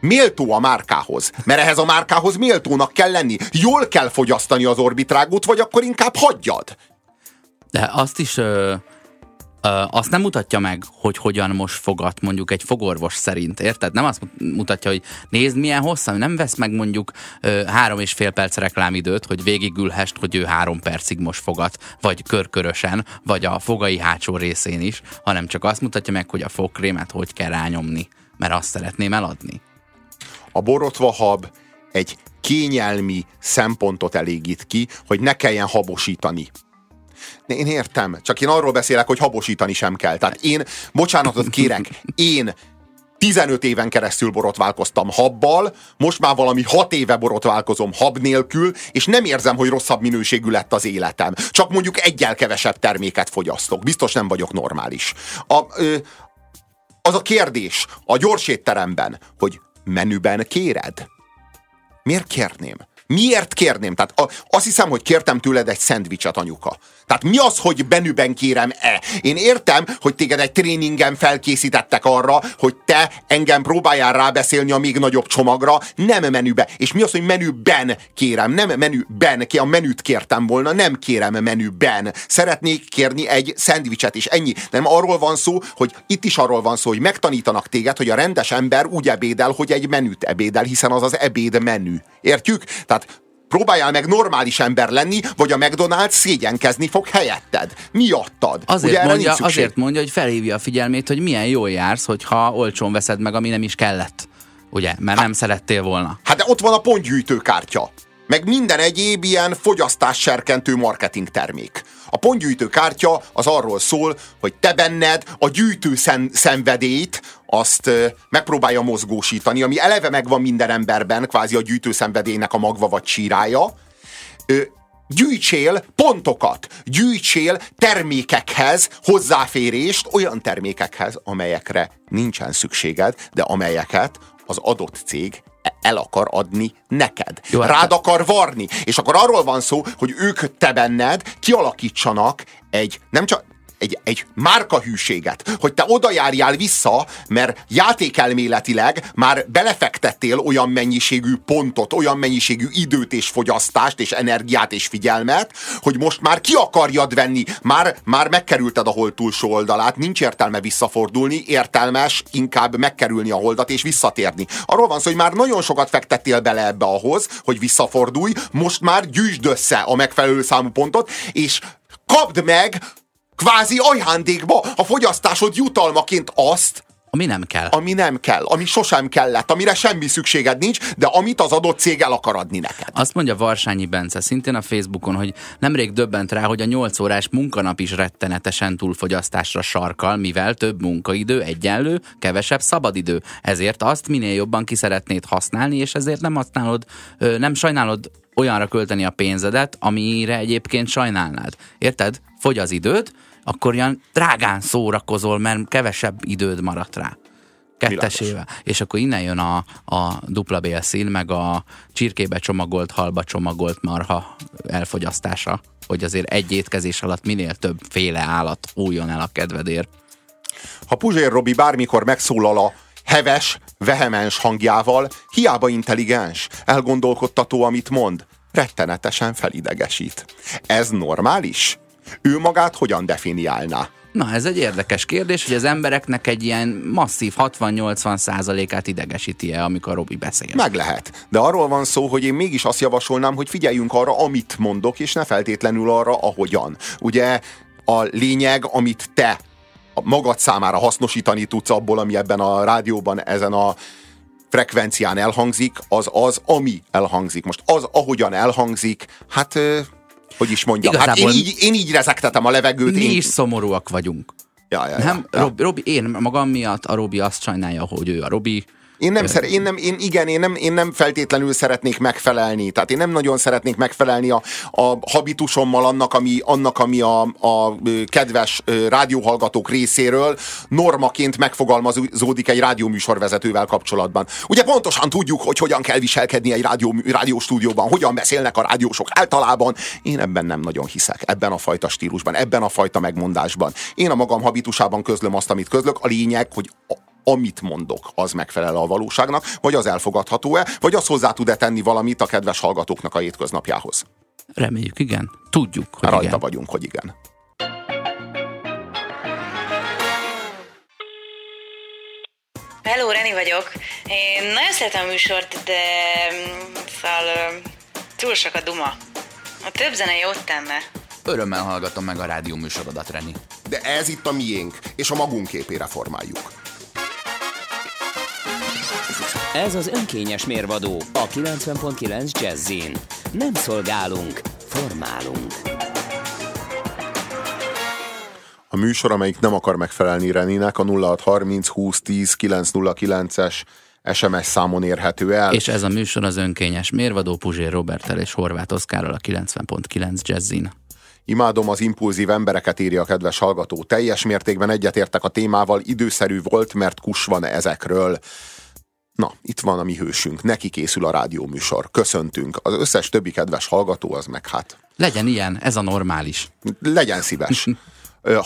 méltó a márkához. Mert ehhez a márkához méltónak kell lenni. Jól kell fogyasztani az orbitrágút, vagy akkor inkább hagyjad. De azt is ö, ö, azt nem mutatja meg, hogy hogyan most fogat mondjuk egy fogorvos szerint, érted? Nem azt mutatja, hogy nézd milyen hosszan, nem vesz meg mondjuk ö, három és fél perc reklámidőt, hogy végigülhest, hogy ő három percig most fogat, vagy körkörösen, vagy a fogai hátsó részén is, hanem csak azt mutatja meg, hogy a fogkrémet hogy kell rányomni, mert azt szeretném eladni. A borotva hab egy kényelmi szempontot elégít ki, hogy ne kelljen habosítani. Én értem, csak én arról beszélek, hogy habosítani sem kell. Tehát én, bocsánatot kérek, én 15 éven keresztül borotválkoztam habbal, most már valami 6 éve borotválkozom hab nélkül, és nem érzem, hogy rosszabb minőségű lett az életem. Csak mondjuk egyel kevesebb terméket fogyasztok. Biztos nem vagyok normális. A, ö, az a kérdés a gyors étteremben, hogy menüben kéred? Miért kérném? Miért kérném? Tehát a, azt hiszem, hogy kértem tőled egy szendvicset, anyuka. Tehát mi az, hogy menüben kérem-e? Én értem, hogy téged egy tréningen felkészítettek arra, hogy te engem próbáljál rábeszélni a még nagyobb csomagra, nem menübe. És mi az, hogy menüben kérem? Nem menüben, ki a menüt kértem volna, nem kérem menüben. Szeretnék kérni egy szendvicset, és ennyi. Nem arról van szó, hogy itt is arról van szó, hogy megtanítanak téged, hogy a rendes ember úgy ebédel, hogy egy menüt ebédel, hiszen az az ebéd menü. Értjük? Tehát próbáljál meg normális ember lenni, vagy a McDonald's szégyenkezni fog helyetted. Miattad. Azért, Ugye mondja, azért mondja, hogy felhívja a figyelmét, hogy milyen jól jársz, hogyha olcsón veszed meg, ami nem is kellett. Ugye? Mert nem szerettél volna. Hát de ott van a pontgyűjtőkártya. Meg minden egyéb ilyen fogyasztásserkentő marketing termék. A pontgyűjtőkártya az arról szól, hogy te benned a gyűjtő szen- szenvedélyt azt megpróbálja mozgósítani, ami eleve megvan minden emberben, kvázi a gyűjtő szenvedélynek a magva vagy csírája. Ö, gyűjtsél pontokat, gyűjtsél termékekhez hozzáférést, olyan termékekhez, amelyekre nincsen szükséged, de amelyeket az adott cég el akar adni neked. Jó, hát- Rád akar varni. És akkor arról van szó, hogy ők te benned kialakítsanak egy, nem csak egy, egy márkahűséget, hogy te oda járjál vissza, mert játékelméletileg már belefektettél olyan mennyiségű pontot, olyan mennyiségű időt és fogyasztást és energiát és figyelmet, hogy most már ki akarjad venni, már, már megkerülted a hold túlsó oldalát, nincs értelme visszafordulni, értelmes inkább megkerülni a holdat és visszatérni. Arról van szó, hogy már nagyon sokat fektettél bele ebbe ahhoz, hogy visszafordulj, most már gyűjtsd össze a megfelelő számú pontot, és kapd meg kvázi ajándékba a fogyasztásod jutalmaként azt, Ami nem kell. ami nem kell, ami sosem kellett, amire semmi szükséged nincs, de amit az adott cég el akar adni neked. Azt mondja Varsányi Bence szintén a Facebookon, hogy nemrég döbbent rá, hogy a 8 órás munkanap is rettenetesen túlfogyasztásra sarkal, mivel több munkaidő egyenlő, kevesebb szabadidő. Ezért azt minél jobban ki szeretnéd használni, és ezért nem használod, nem sajnálod olyanra költeni a pénzedet, amire egyébként sajnálnád. Érted? Fogy az időd, akkor ilyen drágán szórakozol, mert kevesebb időd maradt rá. Kettesével. És akkor innen jön a, a dupla bélszín, meg a csirkébe csomagolt, halba csomagolt marha elfogyasztása, hogy azért egy étkezés alatt minél több féle állat újjon el a kedvedért. Ha Puzsér Robi bármikor megszólal a heves, vehemens hangjával, hiába intelligens, elgondolkodtató, amit mond, rettenetesen felidegesít. Ez normális? Ő magát hogyan definiálná? Na, ez egy érdekes kérdés, hogy az embereknek egy ilyen masszív 60-80 százalékát idegesíti-e, amikor Robi beszél. Meg lehet. De arról van szó, hogy én mégis azt javasolnám, hogy figyeljünk arra, amit mondok, és ne feltétlenül arra, ahogyan. Ugye a lényeg, amit te magad számára hasznosítani tudsz abból, ami ebben a rádióban, ezen a frekvencián elhangzik, az az, ami elhangzik. Most az, ahogyan elhangzik, hát hogy is mondjam, hát én Igazából- így, én így rezektetem a levegőt. Mi én... is szomorúak vagyunk. Ja, ja, ja, Nem, ja. Robi, Robi, én magam miatt, a Robi azt sajnálja, hogy ő a Robi. Én nem, szere, én nem, én igen, én nem, én nem feltétlenül szeretnék megfelelni. Tehát én nem nagyon szeretnék megfelelni a, a habitusommal annak, ami, annak, ami a, a kedves rádióhallgatók részéről normaként megfogalmazódik egy rádióműsorvezetővel kapcsolatban. Ugye pontosan tudjuk, hogy hogyan kell viselkedni egy rádió, rádióstúdióban, hogyan beszélnek a rádiósok általában. Én ebben nem nagyon hiszek, ebben a fajta stílusban, ebben a fajta megmondásban. Én a magam habitusában közlöm azt, amit közlök. A lényeg, hogy amit mondok, az megfelel a valóságnak, vagy az elfogadható-e, vagy az hozzá tud-e tenni valamit a kedves hallgatóknak a hétköznapjához. Reméljük, igen. Tudjuk, hogy rajta igen. vagyunk, hogy igen. Hello, Reni vagyok. Én nagyon szeretem a műsort, de mm, szóval túl sok a duma. A több zene jót tenne. Örömmel hallgatom meg a rádió műsorodat, Reni. De ez itt a miénk, és a magunk képére formáljuk. Ez az önkényes mérvadó a 90.9 Jazzin. Nem szolgálunk, formálunk. A műsor, amelyik nem akar megfelelni Reninek, a 0630 20 10 909-es SMS számon érhető el. És ez a műsor az önkényes mérvadó Puzsér Robertel és Horváth Oszkárral a 90.9 Jazzin. Imádom az impulzív embereket, írja a kedves hallgató. Teljes mértékben egyetértek a témával, időszerű volt, mert kus van ezekről. Na, itt van a mi hősünk, neki készül a rádióműsor. Köszöntünk. Az összes többi kedves hallgató az meg hát Legyen ilyen, ez a normális. legyen szíves.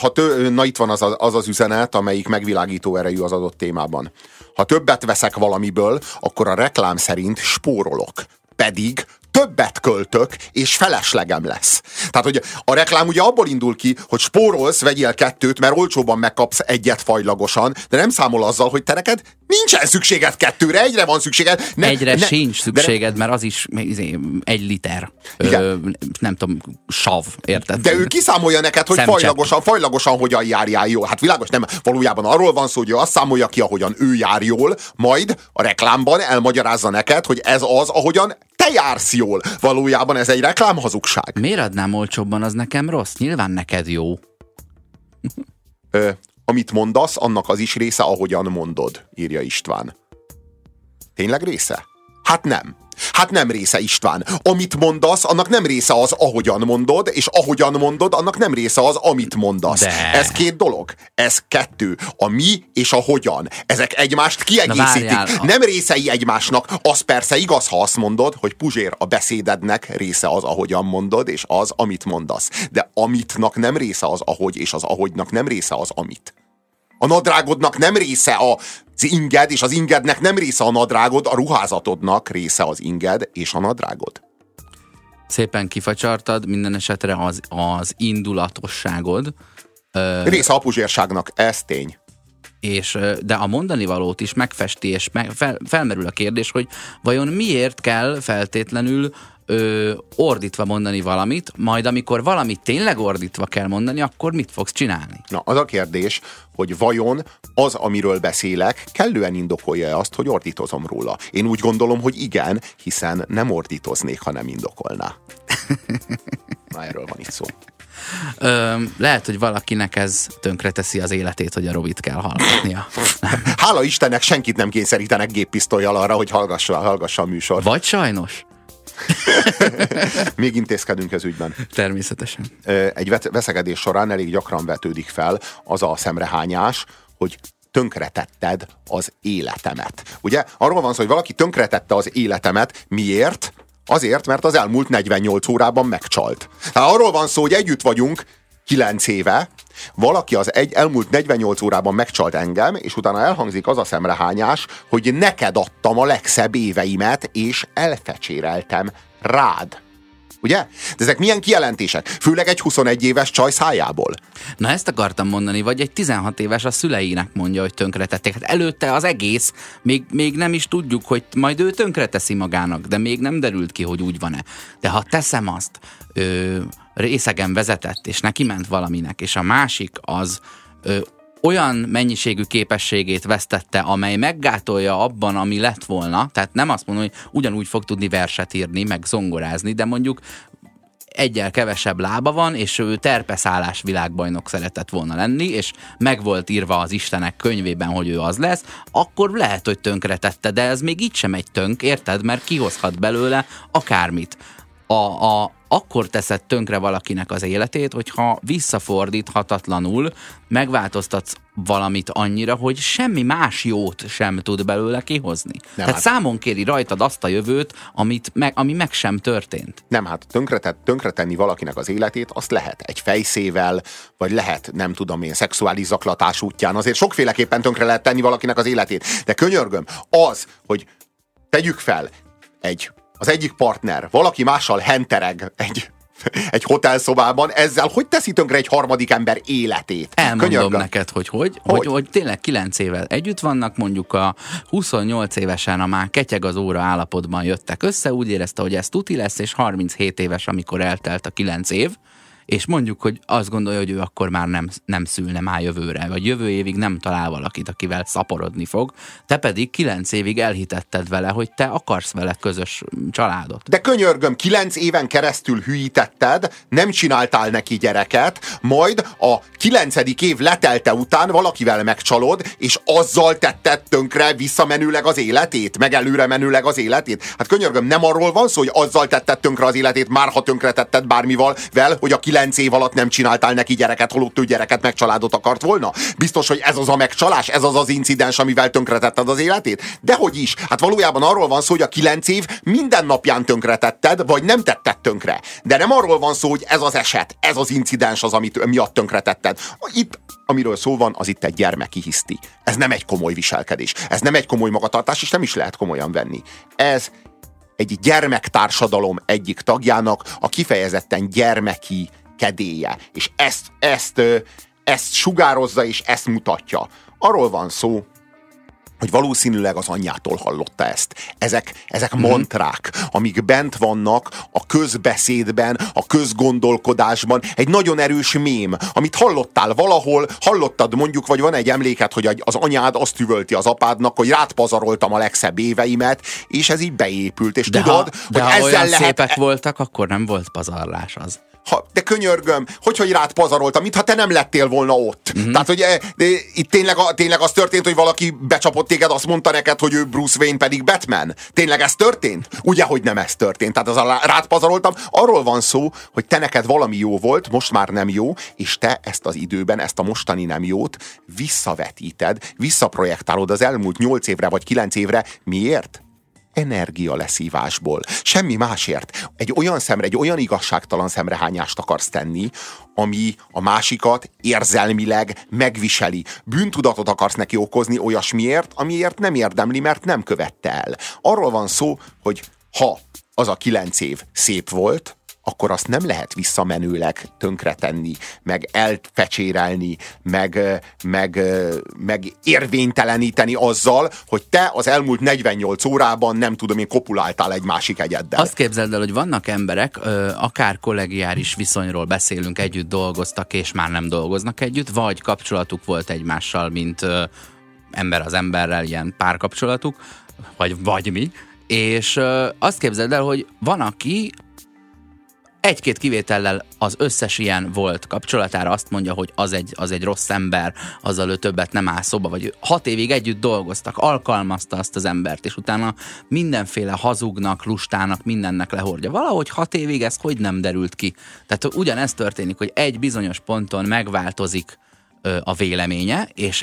Ha tő, na itt van az, az az üzenet, amelyik megvilágító erejű az adott témában. Ha többet veszek valamiből, akkor a reklám szerint spórolok. Pedig többet költök, és feleslegem lesz. Tehát, hogy a reklám ugye abból indul ki, hogy spórolsz, vegyél kettőt, mert olcsóban megkapsz egyet fajlagosan, de nem számol azzal, hogy te neked nincsen szükséged kettőre, egyre van szükséged. Ne, Egyre ne, sincs de szükséged, mert az is izé, egy liter. Igen. Ö, nem tudom, sav, érted? De ő kiszámolja neked, hogy Szemcsepp. fajlagosan, fajlagosan hogyan járjál jól. Hát világos, nem, valójában arról van szó, hogy ő azt számolja ki, ahogyan ő jár jól, majd a reklámban elmagyarázza neked, hogy ez az, ahogyan te jársz jól. Valójában ez egy reklámhazugság. Miért adnám olcsóbban, az nekem rossz? Nyilván neked jó. Ö, amit mondasz, annak az is része, ahogyan mondod, írja István. Tényleg része? Hát nem. Hát nem része István. Amit mondasz, annak nem része az, ahogyan mondod, és ahogyan mondod, annak nem része az, amit mondasz. De. Ez két dolog. Ez kettő. A mi és a hogyan. Ezek egymást kiegészítik. Na nem részei egymásnak. Az persze igaz, ha azt mondod, hogy Puzsér, a beszédednek része az, ahogyan mondod, és az, amit mondasz. De amitnak nem része az, ahogy, és az ahogynak nem része az, amit. A nadrágodnak nem része a, az inged, és az ingednek nem része a nadrágod, a ruházatodnak része az inged és a nadrágod. Szépen kifacsartad, minden esetre az, az indulatosságod, ö, Része a puzsérságnak, ez tény. és, de a mondani valót is megfesti, és meg, fel, felmerül a kérdés, hogy vajon miért kell feltétlenül ö, ordítva mondani valamit, majd amikor valamit tényleg ordítva kell mondani, akkor mit fogsz csinálni? Na, az a kérdés, hogy vajon az, amiről beszélek, kellően indokolja azt, hogy ordítozom róla. Én úgy gondolom, hogy igen, hiszen nem ordítoznék, ha nem indokolná. Na, erről van itt szó. Ö, lehet, hogy valakinek ez tönkreteszi az életét, hogy a Robit kell hallgatnia. Hála Istennek senkit nem kényszerítenek géppisztolyjal arra, hogy hallgassa, hallgassa a műsort. Vagy sajnos? Még intézkedünk ez ügyben. Természetesen. Egy veszegedés során elég gyakran vetődik fel az a szemrehányás, hogy tönkretetted az életemet. Ugye arról van szó, hogy valaki tönkretette az életemet, miért? Azért, mert az elmúlt 48 órában megcsalt. Tehát arról van szó, hogy együtt vagyunk 9 éve, valaki az egy elmúlt 48 órában megcsalt engem, és utána elhangzik az a szemrehányás, hogy neked adtam a legszebb éveimet, és elfecséreltem rád. Ugye? De ezek milyen kijelentések? Főleg egy 21 éves csaj szájából. Na ezt akartam mondani, vagy egy 16 éves a szüleinek mondja, hogy tönkretették. Hát előtte az egész, még, még nem is tudjuk, hogy majd ő tönkreteszi magának, de még nem derült ki, hogy úgy van-e. De ha teszem azt, ö, részegen vezetett, és neki ment valaminek, és a másik az ö, olyan mennyiségű képességét vesztette, amely meggátolja abban, ami lett volna, tehát nem azt mondom, hogy ugyanúgy fog tudni verset írni, meg zongorázni, de mondjuk egyel kevesebb lába van, és ő terpeszállás világbajnok szeretett volna lenni, és meg volt írva az Istenek könyvében, hogy ő az lesz, akkor lehet, hogy tönkretette, de ez még így sem egy tönk, érted? Mert kihozhat belőle akármit. A, a, akkor teszed tönkre valakinek az életét, hogyha visszafordíthatatlanul megváltoztatsz valamit annyira, hogy semmi más jót sem tud belőle kihozni. Nem, Tehát hát... számon kéri rajtad azt a jövőt, amit meg, ami meg sem történt. Nem, hát tönkretet, tönkretenni valakinek az életét, azt lehet egy fejszével, vagy lehet, nem tudom én, szexuális zaklatás útján. Azért sokféleképpen tönkre lehet tenni valakinek az életét. De könyörgöm, az, hogy tegyük fel, egy az egyik partner. Valaki mással hentereg egy egy hotelszobában, ezzel hogy teszi tönkre egy harmadik ember életét? Elmondom Könyörgöm. neked, hogy hogy, hogy, hogy? hogy tényleg 9 évvel együtt vannak, mondjuk a 28 évesen, a már ketyeg az óra állapotban jöttek össze, úgy érezte, hogy ez tuti lesz, és 37 éves, amikor eltelt a 9 év, és mondjuk, hogy azt gondolja, hogy ő akkor már nem, nem szülne már jövőre, vagy jövő évig nem talál valakit, akivel szaporodni fog, te pedig kilenc évig elhitetted vele, hogy te akarsz vele közös családot. De könyörgöm, kilenc éven keresztül hűítetted, nem csináltál neki gyereket, majd a kilencedik év letelte után valakivel megcsalod, és azzal tetted tönkre visszamenőleg az életét, meg előre menőleg az életét. Hát könyörgöm, nem arról van szó, hogy azzal tetted tönkre az életét, már ha tönkre tetted bármival, vel, hogy a kilenc kilenc év alatt nem csináltál neki gyereket, holott ő gyereket meg családot akart volna? Biztos, hogy ez az a megcsalás, ez az az incidens, amivel tönkretetted az életét? Dehogy is. Hát valójában arról van szó, hogy a kilenc év minden napján tönkretetted, vagy nem tetted tönkre. De nem arról van szó, hogy ez az eset, ez az incidens az, amit miatt tönkretetted. Itt amiről szó van, az itt egy gyermeki hiszti. Ez nem egy komoly viselkedés. Ez nem egy komoly magatartás, és nem is lehet komolyan venni. Ez egy gyermektársadalom egyik tagjának a kifejezetten gyermeki kedélye. És ezt, ezt, ezt sugározza és ezt mutatja. Arról van szó, hogy valószínűleg az anyjától hallotta ezt. Ezek, ezek mm. mantrák, amik bent vannak a közbeszédben, a közgondolkodásban. Egy nagyon erős mém, amit hallottál valahol, hallottad mondjuk, vagy van egy emléket, hogy az anyád azt üvölti az apádnak, hogy rád pazaroltam a legszebb éveimet, és ez így beépült. És de tudod, ha, de hogy ha ezzel olyan lehet... szépek voltak, akkor nem volt pazarlás az ha, de könyörgöm, hogy, hogy rád pazaroltam, mintha te nem lettél volna ott. Mm-hmm. Tehát, hogy e, de itt tényleg, tényleg az történt, hogy valaki becsapott téged, azt mondta neked, hogy ő Bruce Wayne pedig Batman. Tényleg ez történt? Ugye, hogy nem ez történt. Tehát az a rád pazaroltam. Arról van szó, hogy te neked valami jó volt, most már nem jó, és te ezt az időben, ezt a mostani nem jót visszavetíted, visszaprojektálod az elmúlt nyolc évre vagy kilenc évre. Miért? Energia leszívásból. Semmi másért. Egy olyan szemre, egy olyan igazságtalan szemrehányást akarsz tenni, ami a másikat érzelmileg megviseli. Bűntudatot akarsz neki okozni olyasmiért, amiért nem érdemli, mert nem követte el. Arról van szó, hogy ha az a kilenc év szép volt, akkor azt nem lehet visszamenőleg tönkretenni, meg elfecsérelni, meg, meg, meg érvényteleníteni azzal, hogy te az elmúlt 48 órában nem tudom én kopuláltál egy másik egyeddel. Azt képzeld el, hogy vannak emberek, akár kollegiáris viszonyról beszélünk, együtt dolgoztak, és már nem dolgoznak együtt, vagy kapcsolatuk volt egymással, mint ember az emberrel, ilyen párkapcsolatuk, vagy, vagy mi, és azt képzeld el, hogy van, aki egy-két kivétellel az összes ilyen volt kapcsolatára azt mondja, hogy az egy, az egy rossz ember, azzal ő többet nem áll szoba, vagy hat évig együtt dolgoztak, alkalmazta azt az embert, és utána mindenféle hazugnak, lustának, mindennek lehordja. Valahogy hat évig ez hogy nem derült ki? Tehát ugyanezt történik, hogy egy bizonyos ponton megváltozik a véleménye, és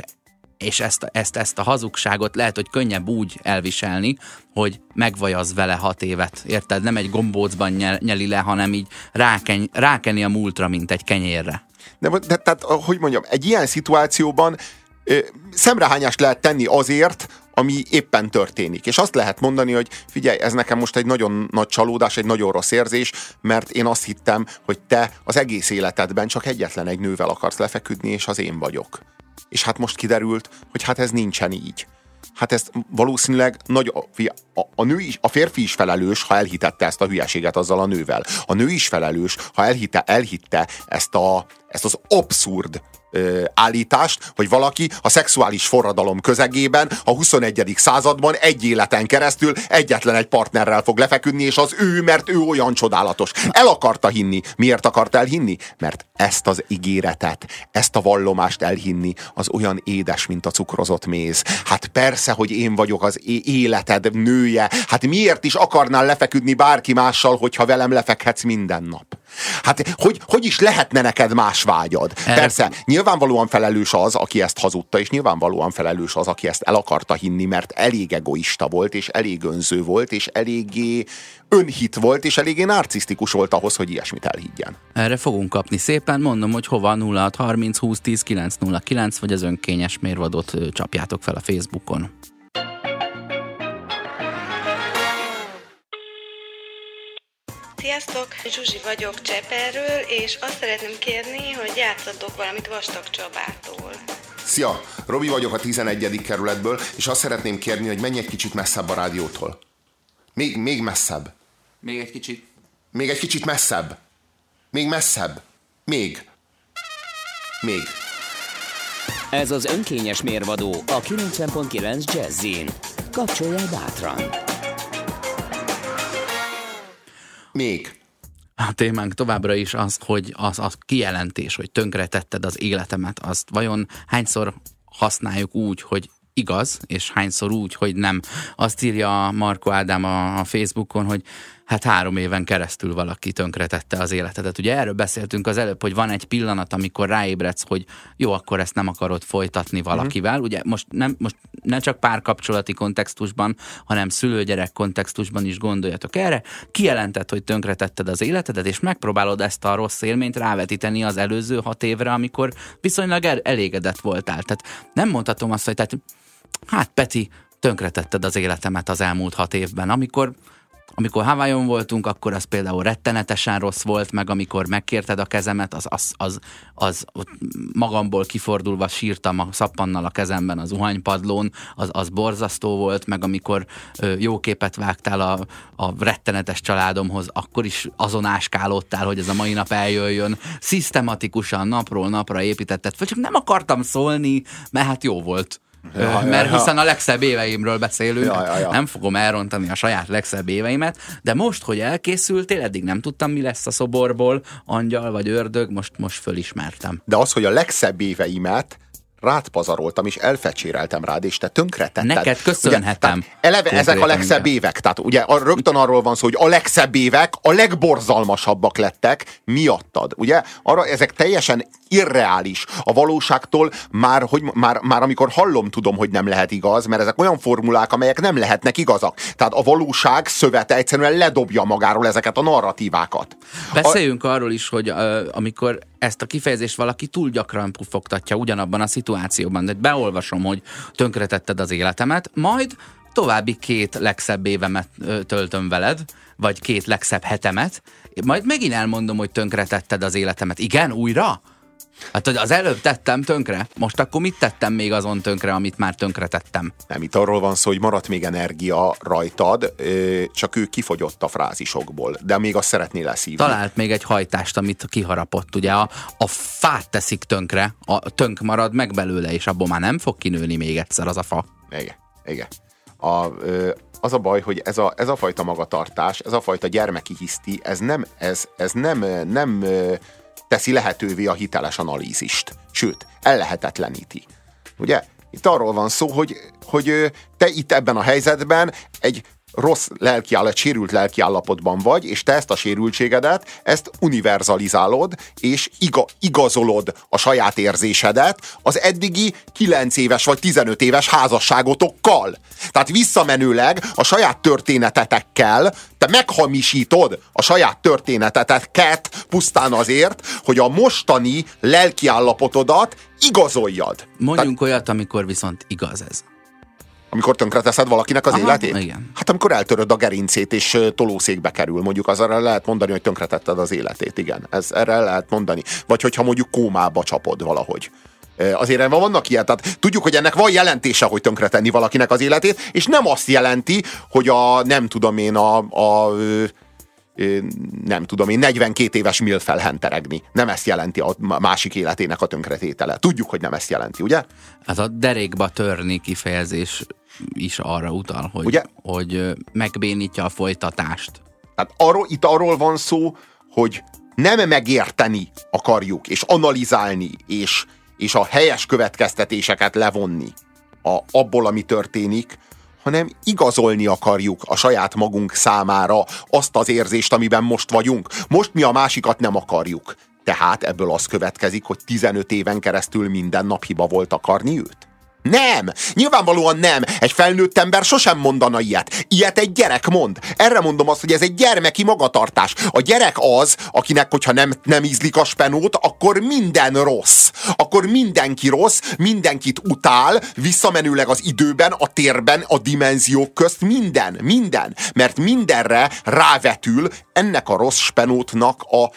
és ezt, ezt, ezt a hazugságot lehet, hogy könnyebb úgy elviselni, hogy megvajaz vele hat évet, érted? Nem egy gombócban nyel, nyeli le, hanem így ráken, rákeni a múltra, mint egy kenyérre. De, de tehát, hogy mondjam, egy ilyen szituációban ö, szemrehányást lehet tenni azért, ami éppen történik. És azt lehet mondani, hogy figyelj, ez nekem most egy nagyon nagy csalódás, egy nagyon rossz érzés, mert én azt hittem, hogy te az egész életedben csak egyetlen egy nővel akarsz lefeküdni, és az én vagyok. És hát most kiderült, hogy hát ez nincsen így. Hát ezt valószínűleg nagy, a, a, nő is, a férfi is felelős, ha elhitette ezt a hülyeséget azzal a nővel. A nő is felelős, ha elhitte, elhitte ezt, a, ezt az abszurd ö, állítást, hogy valaki a szexuális forradalom közegében a 21. században egy életen keresztül egyetlen egy partnerrel fog lefeküdni, és az ő, mert ő olyan csodálatos. El akarta hinni. Miért akart elhinni? Mert ezt az ígéretet, ezt a vallomást elhinni, az olyan édes, mint a cukrozott méz. Hát persze, hogy én vagyok az életed nője. Hát miért is akarnál lefeküdni bárki mással, hogyha velem lefekhetsz minden nap? Hát hogy, hogy is lehetne neked más vágyad? Erre... Persze, nyilvánvalóan felelős az, aki ezt hazudta, és nyilvánvalóan felelős az, aki ezt el akarta hinni, mert elég egoista volt, és elég önző volt, és eléggé önhit volt, és eléggé narcisztikus volt ahhoz, hogy ilyesmit elhiggyen. Erre fogunk kapni szépen, mondom, hogy hova 0630 20 10 909, vagy az önkényes mérvadot csapjátok fel a Facebookon. Sziasztok, Zsuzsi vagyok Cseperről, és azt szeretném kérni, hogy játszatok valamit Vastag Csabától. Szia, Robi vagyok a 11. kerületből, és azt szeretném kérni, hogy menj egy kicsit messzebb a rádiótól. Még, még messzebb. Még egy kicsit. Még egy kicsit messzebb. Még messzebb. Még. Még. Ez az önkényes mérvadó a 90.9 Jazzin. Kapcsolja bátran. Még. A témánk továbbra is az, hogy az a kijelentés, hogy tönkretetted az életemet, azt vajon hányszor használjuk úgy, hogy igaz, és hányszor úgy, hogy nem. Azt írja Marko Ádám a, Facebookon, hogy hát három éven keresztül valaki tönkretette az életedet. Ugye erről beszéltünk az előbb, hogy van egy pillanat, amikor ráébredsz, hogy jó, akkor ezt nem akarod folytatni valakivel. Uh-huh. Ugye most nem, most nem csak párkapcsolati kontextusban, hanem szülőgyerek kontextusban is gondoljatok erre. Kijelentett, hogy tönkretetted az életedet, és megpróbálod ezt a rossz élményt rávetíteni az előző hat évre, amikor viszonylag el- elégedett voltál. Tehát nem mondhatom azt, hogy tehát, hát Peti, tönkretetted az életemet az elmúlt hat évben, amikor amikor Hawaiion voltunk, akkor az például rettenetesen rossz volt, meg amikor megkérted a kezemet, az, az, az, az magamból kifordulva sírtam a szappannal a kezemben az uhanypadlón, az, az borzasztó volt, meg amikor ö, jó képet vágtál a, a rettenetes családomhoz, akkor is azon áskálódtál, hogy ez a mai nap eljöjjön. Szisztematikusan napról napra építetted, vagy csak nem akartam szólni, mert hát jó volt. Ja, mert ja, hiszen a legszebb éveimről beszélünk, ja, ja, ja. nem fogom elrontani a saját legszebb éveimet, de most, hogy elkészültél, eddig nem tudtam, mi lesz a szoborból, angyal vagy ördög, most, most fölismertem. De az, hogy a legszebb éveimet rád pazaroltam, és elfecséreltem rád, és te tönkretetted. Neked köszönhetem. Ugye, eleve ezek a legszebb évek, tehát ugye rögtön arról van szó, hogy a legszebb évek a legborzalmasabbak lettek miattad. Ugye arra ezek teljesen irreális. A valóságtól már, hogy, már, már amikor hallom, tudom, hogy nem lehet igaz, mert ezek olyan formulák, amelyek nem lehetnek igazak. Tehát a valóság szövete egyszerűen ledobja magáról ezeket a narratívákat. Beszéljünk a... arról is, hogy uh, amikor ezt a kifejezést valaki túl gyakran pufogtatja ugyanabban a szituációban, de beolvasom, hogy tönkretetted az életemet, majd további két legszebb évemet töltöm veled, vagy két legszebb hetemet, majd megint elmondom, hogy tönkretetted az életemet. Igen, újra? Hát, hogy az előbb tettem tönkre, most akkor mit tettem még azon tönkre, amit már tönkre tettem? Nem, itt arról van szó, hogy maradt még energia rajtad, csak ő kifogyott a frázisokból, de még azt szeretné leszívni. Talált még egy hajtást, amit kiharapott, ugye a, a fát teszik tönkre, a tönk marad meg belőle, és abból már nem fog kinőni még egyszer az a fa. Igen, igen. A, az a baj, hogy ez a, ez a fajta magatartás, ez a fajta gyermeki hiszti, ez nem, ez, ez nem, nem teszi lehetővé a hiteles analízist. Sőt, ellehetetleníti. Ugye? Itt arról van szó, hogy, hogy te itt ebben a helyzetben egy rossz lelkiállapot, sérült lelkiállapotban vagy, és te ezt a sérültségedet, ezt univerzalizálod, és iga, igazolod a saját érzésedet az eddigi 9 éves vagy 15 éves házasságotokkal. Tehát visszamenőleg a saját történetetekkel te meghamisítod a saját történeteteket pusztán azért, hogy a mostani lelkiállapotodat igazoljad. Mondjunk Tehát, olyat, amikor viszont igaz ez. Amikor tönkreteszed valakinek az Aha, életét? igen. Hát amikor eltöröd a gerincét, és tolószékbe kerül, mondjuk az arra lehet mondani, hogy tönkretetted az életét, igen. Ez erre lehet mondani. Vagy hogyha mondjuk kómába csapod valahogy. Azért vannak ilyen, tehát tudjuk, hogy ennek van jelentése, hogy tönkretenni valakinek az életét, és nem azt jelenti, hogy a, nem tudom én, a, a nem tudom én, 42 éves mil felhenteregni. Nem ezt jelenti a másik életének a tönkretétele. Tudjuk, hogy nem ezt jelenti, ugye? Hát a derékba törni kifejezés is arra utal, hogy, Ugye? hogy megbénítja a folytatást. Tehát arról, itt arról van szó, hogy nem megérteni akarjuk, és analizálni, és, és a helyes következtetéseket levonni a, abból, ami történik, hanem igazolni akarjuk a saját magunk számára azt az érzést, amiben most vagyunk. Most mi a másikat nem akarjuk. Tehát ebből az következik, hogy 15 éven keresztül minden nap hiba volt akarni őt? Nem! Nyilvánvalóan nem! Egy felnőtt ember sosem mondana ilyet. Ilyet egy gyerek mond. Erre mondom azt, hogy ez egy gyermeki magatartás. A gyerek az, akinek, hogyha nem, nem ízlik a spenót, akkor minden rossz. Akkor mindenki rossz, mindenkit utál, visszamenőleg az időben, a térben, a dimenziók közt minden, minden. Mert mindenre rávetül ennek a rossz spenótnak a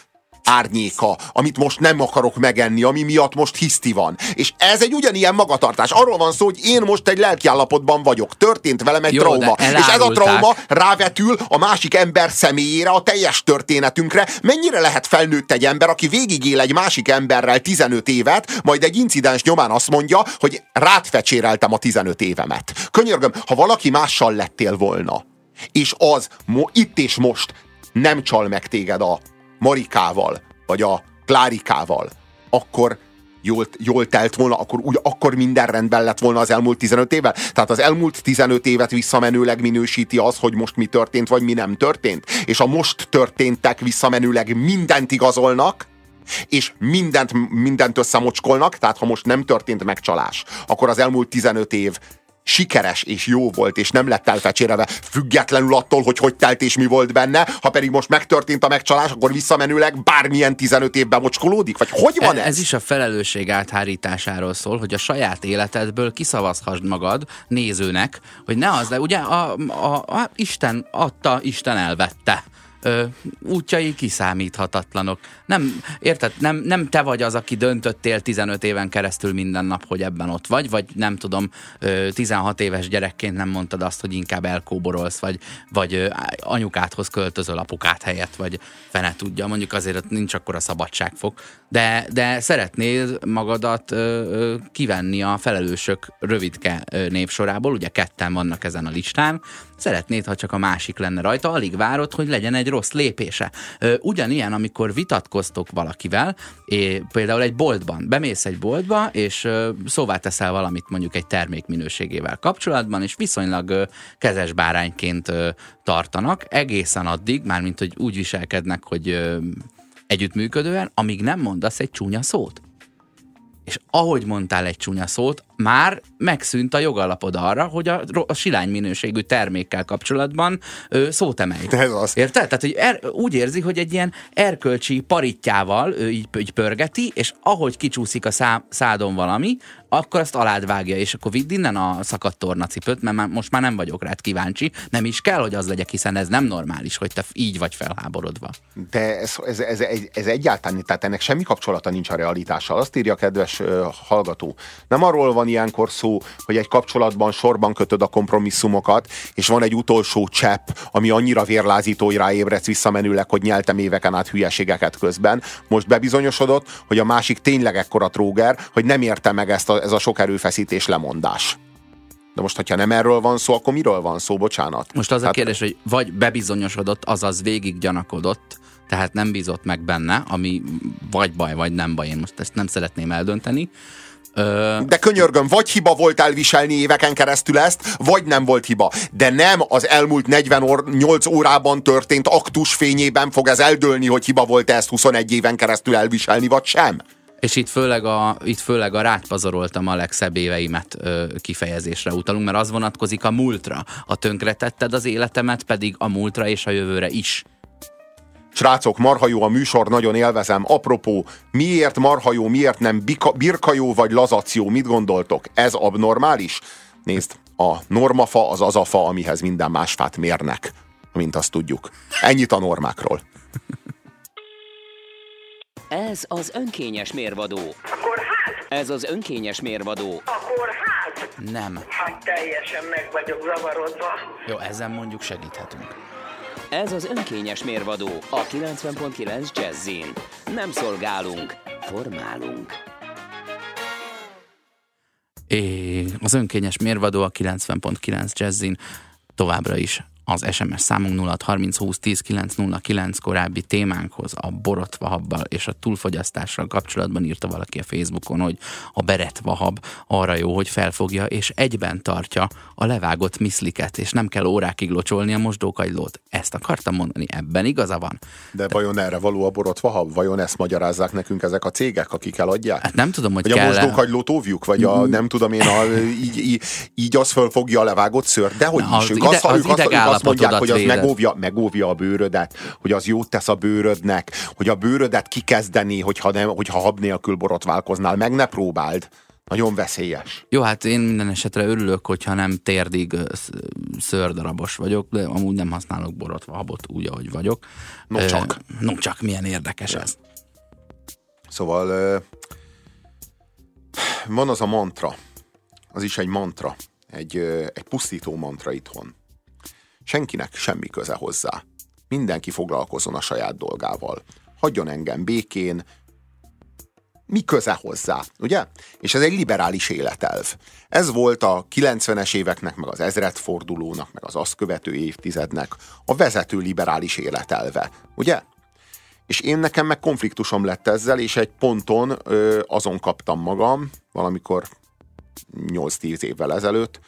árnyéka, amit most nem akarok megenni, ami miatt most hiszti van. És ez egy ugyanilyen magatartás. Arról van szó, hogy én most egy lelkiállapotban vagyok. Történt velem egy Jó, trauma. És ez a trauma rávetül a másik ember személyére, a teljes történetünkre. Mennyire lehet felnőtt egy ember, aki végigél egy másik emberrel 15 évet, majd egy incidens nyomán azt mondja, hogy rád fecséreltem a 15 évemet. Könyörgöm, ha valaki mással lettél volna, és az mo- itt és most nem csal meg téged a Marikával, vagy a Klárikával, akkor jól, jól telt volna, akkor, úgy, akkor minden rendben lett volna az elmúlt 15 évvel. Tehát az elmúlt 15 évet visszamenőleg minősíti az, hogy most mi történt, vagy mi nem történt. És a most történtek visszamenőleg mindent igazolnak, és mindent, mindent összemocskolnak, tehát ha most nem történt megcsalás, akkor az elmúlt 15 év sikeres és jó volt, és nem lett elfecsérelve, függetlenül attól, hogy hogy telt és mi volt benne, ha pedig most megtörtént a megcsalás, akkor visszamenőleg bármilyen 15 évben mocskolódik? Vagy hogy van ez? Ez is a felelősség áthárításáról szól, hogy a saját életedből kiszavazhassd magad nézőnek, hogy ne az, de ugye a, a, a Isten adta, Isten elvette. Ö, útjai kiszámíthatatlanok. Nem, érted? Nem, nem te vagy az, aki döntöttél 15 éven keresztül minden nap, hogy ebben ott vagy, vagy nem tudom, ö, 16 éves gyerekként nem mondtad azt, hogy inkább elkóborolsz, vagy, vagy ö, anyukádhoz költözöl apukát helyett, vagy fene tudja, mondjuk azért ott nincs akkor a szabadságfok, de, de szeretnéd magadat ö, kivenni a felelősök rövidke névsorából, ugye ketten vannak ezen a listán, szeretnéd, ha csak a másik lenne rajta, alig várod, hogy legyen egy rossz lépése. Ö, Ugyanilyen, amikor vitatkoztok valakivel, és például egy boltban, bemész egy boltba, és ö, szóvá teszel valamit mondjuk egy termék minőségével kapcsolatban, és viszonylag ö, kezes bárányként ö, tartanak, egészen addig, mármint hogy úgy viselkednek, hogy ö, együttműködően, amíg nem mondasz egy csúnya szót. És ahogy mondtál egy csúnya szót, már megszűnt a jogalapod arra, hogy a, a silány minőségű termékkel kapcsolatban ö, szót emelj. Ez az. Érted? Tehát, hogy er, úgy érzi, hogy egy ilyen erkölcsi paritjával ő így, így pörgeti, és ahogy kicsúszik a szá, szádon valami, akkor azt alád vágja, és akkor vidd innen a szakadt tornacipőt, mert már, most már nem vagyok rád kíváncsi, nem is kell, hogy az legyek, hiszen ez nem normális, hogy te így vagy felháborodva. De ez, ez, ez, ez, ez egyáltalán, tehát ennek semmi kapcsolata nincs a realitással. Azt írja a kedves ö, hallgató. Nem arról van ilyenkor szó, hogy egy kapcsolatban sorban kötöd a kompromisszumokat, és van egy utolsó csepp, ami annyira vérlázító, hogy ráébredsz visszamenőleg, hogy nyeltem éveken át hülyeségeket közben. Most bebizonyosodott, hogy a másik tényleg ekkora tróger, hogy nem érte meg ezt a, ez a sok erőfeszítés lemondás. De most, hogyha nem erről van szó, akkor miről van szó? Bocsánat. Most az a Tehát- kérdés, hogy vagy bebizonyosodott, azaz végig gyanakodott, tehát nem bízott meg benne, ami vagy baj, vagy nem baj, én most ezt nem szeretném eldönteni. Ö, De könyörgöm, vagy hiba volt elviselni éveken keresztül ezt, vagy nem volt hiba. De nem az elmúlt 48 órában történt aktus fényében fog ez eldőlni, hogy hiba volt ezt 21 éven keresztül elviselni, vagy sem. És itt főleg a, itt főleg a rátpazaroltam a legszebb éveimet ö, kifejezésre utalunk, mert az vonatkozik a múltra. A tönkretetted az életemet, pedig a múltra és a jövőre is. Srácok, marha jó a műsor, nagyon élvezem. Apropó, miért marha jó, miért nem bika, jó vagy lazació? Mit gondoltok? Ez abnormális? Nézd, a normafa az az a fa, amihez minden más fát mérnek, mint azt tudjuk. Ennyit a normákról. Ez az önkényes mérvadó. Akkor hát, Ez az önkényes mérvadó. akkor hát. Nem. Hát teljesen meg vagyok zavarodva. Jó, ezen mondjuk segíthetünk. Ez az önkényes mérvadó a 90.9 Jazzin. Nem szolgálunk, formálunk. É, az önkényes mérvadó a 90.9 Jazzin továbbra is az SMS számunk 0 30 20 10 909 korábbi témánkhoz, a borotva habbal és a túlfogyasztással kapcsolatban írta valaki a Facebookon, hogy a beretva hab arra jó, hogy felfogja és egyben tartja a levágott miszliket, és nem kell órákig locsolni a mosdókagylót. Ezt akartam mondani, ebben igaza van. De vajon erre való a borotva hab? Vajon ezt magyarázzák nekünk ezek a cégek, akik eladják? Hát nem tudom, hogy Vagy a kell mosdókagylót óvjuk? Vagy a, nem tudom én, a, így, így, így az fölfogja a levágott szőr? De hogy Na, is, az ők ide- azt, az azt, ők azt mondják, hogy az véded. megóvja, megóvja a bőrödet, hogy az jót tesz a bőrödnek, hogy a bőrödet kikezdeni, hogyha, nem, hogyha hab nélkül borotválkoznál, meg ne próbáld. Nagyon veszélyes. Jó, hát én minden esetre örülök, hogyha nem térdig szőrdarabos vagyok, de amúgy nem használok borotva habot úgy, ahogy vagyok. No csak. No csak, milyen érdekes ez. Szóval ö, van az a mantra, az is egy mantra, egy, ö, egy pusztító mantra itthon. Senkinek semmi köze hozzá. Mindenki foglalkozzon a saját dolgával. Hagyjon engem békén, mi köze hozzá, ugye? És ez egy liberális életelv. Ez volt a 90-es éveknek, meg az ezredfordulónak, meg az azt követő évtizednek a vezető liberális életelve, ugye? És én nekem meg konfliktusom lett ezzel, és egy ponton ö, azon kaptam magam, valamikor 8-10 évvel ezelőtt,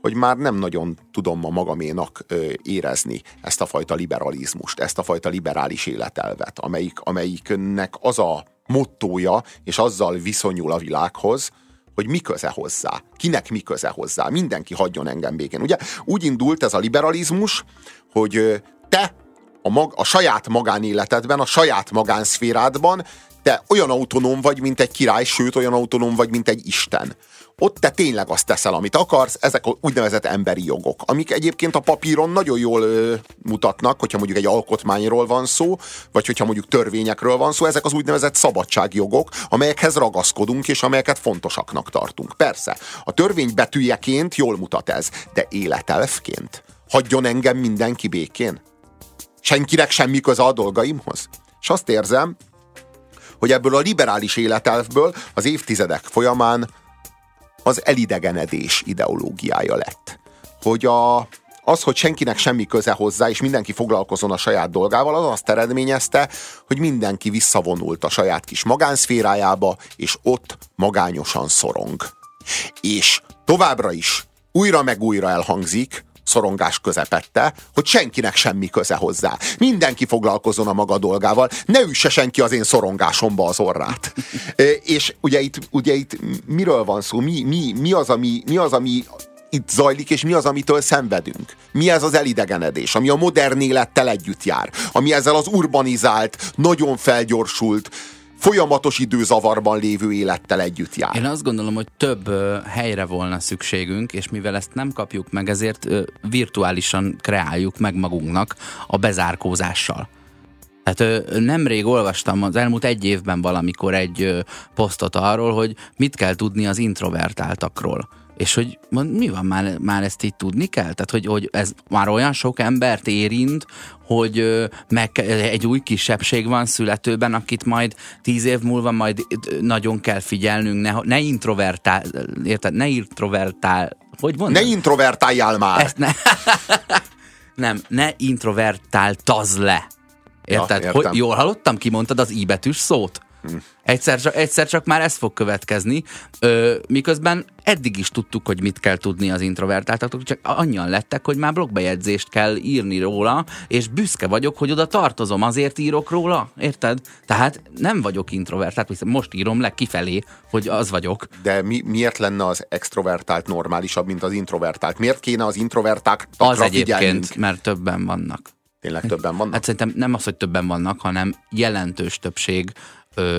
hogy már nem nagyon tudom ma magaménak érezni ezt a fajta liberalizmust, ezt a fajta liberális életelvet, amelyik, amelyiknek az a mottója, és azzal viszonyul a világhoz, hogy mi köze hozzá, kinek mi köze hozzá, mindenki hagyjon engem békén. Ugye úgy indult ez a liberalizmus, hogy te a, mag, a saját magánéletedben, a saját magánszférádban te olyan autonóm vagy, mint egy király, sőt olyan autonóm vagy, mint egy isten. Ott te tényleg azt teszel, amit akarsz, ezek a úgynevezett emberi jogok, amik egyébként a papíron nagyon jól ö, mutatnak, hogyha mondjuk egy alkotmányról van szó, vagy hogyha mondjuk törvényekről van szó, ezek az úgynevezett szabadságjogok, amelyekhez ragaszkodunk, és amelyeket fontosaknak tartunk. Persze, a törvény betűjeként jól mutat ez, de életelfként hagyjon engem mindenki békén? senkinek semmi köze a dolgaimhoz. És azt érzem, hogy ebből a liberális életelvből az évtizedek folyamán az elidegenedés ideológiája lett. Hogy a, az, hogy senkinek semmi köze hozzá, és mindenki foglalkozon a saját dolgával, az azt eredményezte, hogy mindenki visszavonult a saját kis magánszférájába, és ott magányosan szorong. És továbbra is újra meg újra elhangzik, szorongás közepette, hogy senkinek semmi köze hozzá. Mindenki foglalkozzon a maga dolgával, ne üsse senki az én szorongásomba az orrát. És ugye itt, ugye itt miről van szó? Mi, mi, mi, az, ami, mi az, ami itt zajlik, és mi az, amitől szenvedünk? Mi ez az elidegenedés, ami a modern élettel együtt jár? Ami ezzel az urbanizált, nagyon felgyorsult, folyamatos időzavarban lévő élettel együtt jár. Én azt gondolom, hogy több ö, helyre volna szükségünk, és mivel ezt nem kapjuk meg, ezért ö, virtuálisan kreáljuk meg magunknak a bezárkózással. Tehát ö, nemrég olvastam az elmúlt egy évben valamikor egy ö, posztot arról, hogy mit kell tudni az introvertáltakról. És hogy mi van, már, már ezt így tudni kell? Tehát, hogy, hogy ez már olyan sok embert érint, hogy meg, egy új kisebbség van születőben, akit majd tíz év múlva majd nagyon kell figyelnünk, ne, ne introvertál, érted, ne introvertál, hogy mondod? Ne introvertáljál már! Ezt ne, nem, ne introvertáltaz le. Érted? Ja, hogy értem. jól hallottam, kimondtad az i íbetűs szót? Egyszer, csak, egyszer csak már ez fog következni, ö, miközben eddig is tudtuk, hogy mit kell tudni az introvertáltatok, csak annyian lettek, hogy már blogbejegyzést kell írni róla, és büszke vagyok, hogy oda tartozom, azért írok róla, érted? Tehát nem vagyok introvertált, viszont most írom le kifelé, hogy az vagyok. De mi, miért lenne az extrovertált normálisabb, mint az introvertált? Miért kéne az introvertákra Az egyébként, figyelnünk? mert többen vannak. Tényleg többen vannak? Hát szerintem nem az, hogy többen vannak, hanem jelentős többség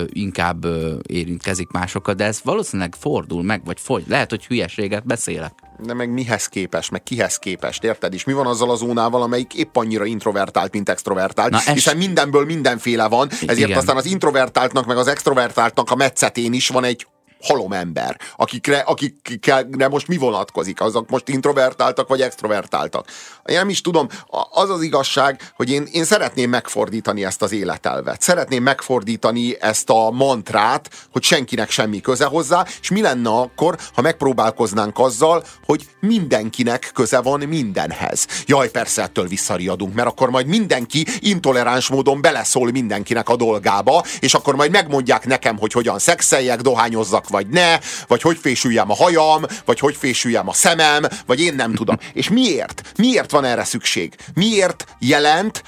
inkább érintkezik másokkal, de ez valószínűleg fordul meg, vagy fogy. Lehet, hogy hülyeséget beszélek. De meg mihez képest, meg kihez képest, érted? És mi van azzal a zónával, amelyik épp annyira introvertált, mint extrovertált? Na, ez- Hiszen mindenből mindenféle van, ezért Igen. aztán az introvertáltnak, meg az extrovertáltnak a metszetén is van egy halom ember, akikre, akikre most mi vonatkozik? Azok most introvertáltak, vagy extrovertáltak? Én nem is tudom, az az igazság, hogy én, én szeretném megfordítani ezt az életelvet. Szeretném megfordítani ezt a mantrát, hogy senkinek semmi köze hozzá, és mi lenne akkor, ha megpróbálkoznánk azzal, hogy mindenkinek köze van mindenhez. Jaj, persze ettől visszariadunk, mert akkor majd mindenki intoleráns módon beleszól mindenkinek a dolgába, és akkor majd megmondják nekem, hogy hogyan szexeljek, dohányozzak, vagy ne, vagy hogy fésüljem a hajam, vagy hogy fésüljem a szemem, vagy én nem tudom. És miért? Miért van erre szükség? Miért jelent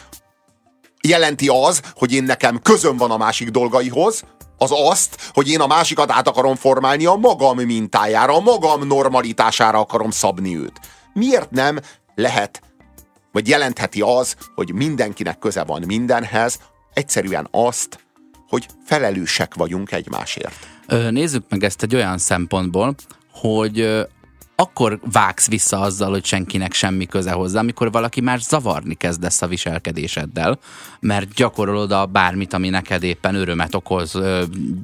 jelenti az, hogy én nekem közöm van a másik dolgaihoz, az azt, hogy én a másikat át akarom formálni a magam mintájára, a magam normalitására akarom szabni őt. Miért nem lehet, vagy jelentheti az, hogy mindenkinek köze van mindenhez, egyszerűen azt, hogy felelősek vagyunk egymásért. Nézzük meg ezt egy olyan szempontból, hogy akkor vágsz vissza azzal, hogy senkinek semmi köze hozzá, amikor valaki már zavarni kezdesz a viselkedéseddel, mert gyakorolod a bármit, ami neked éppen örömet okoz,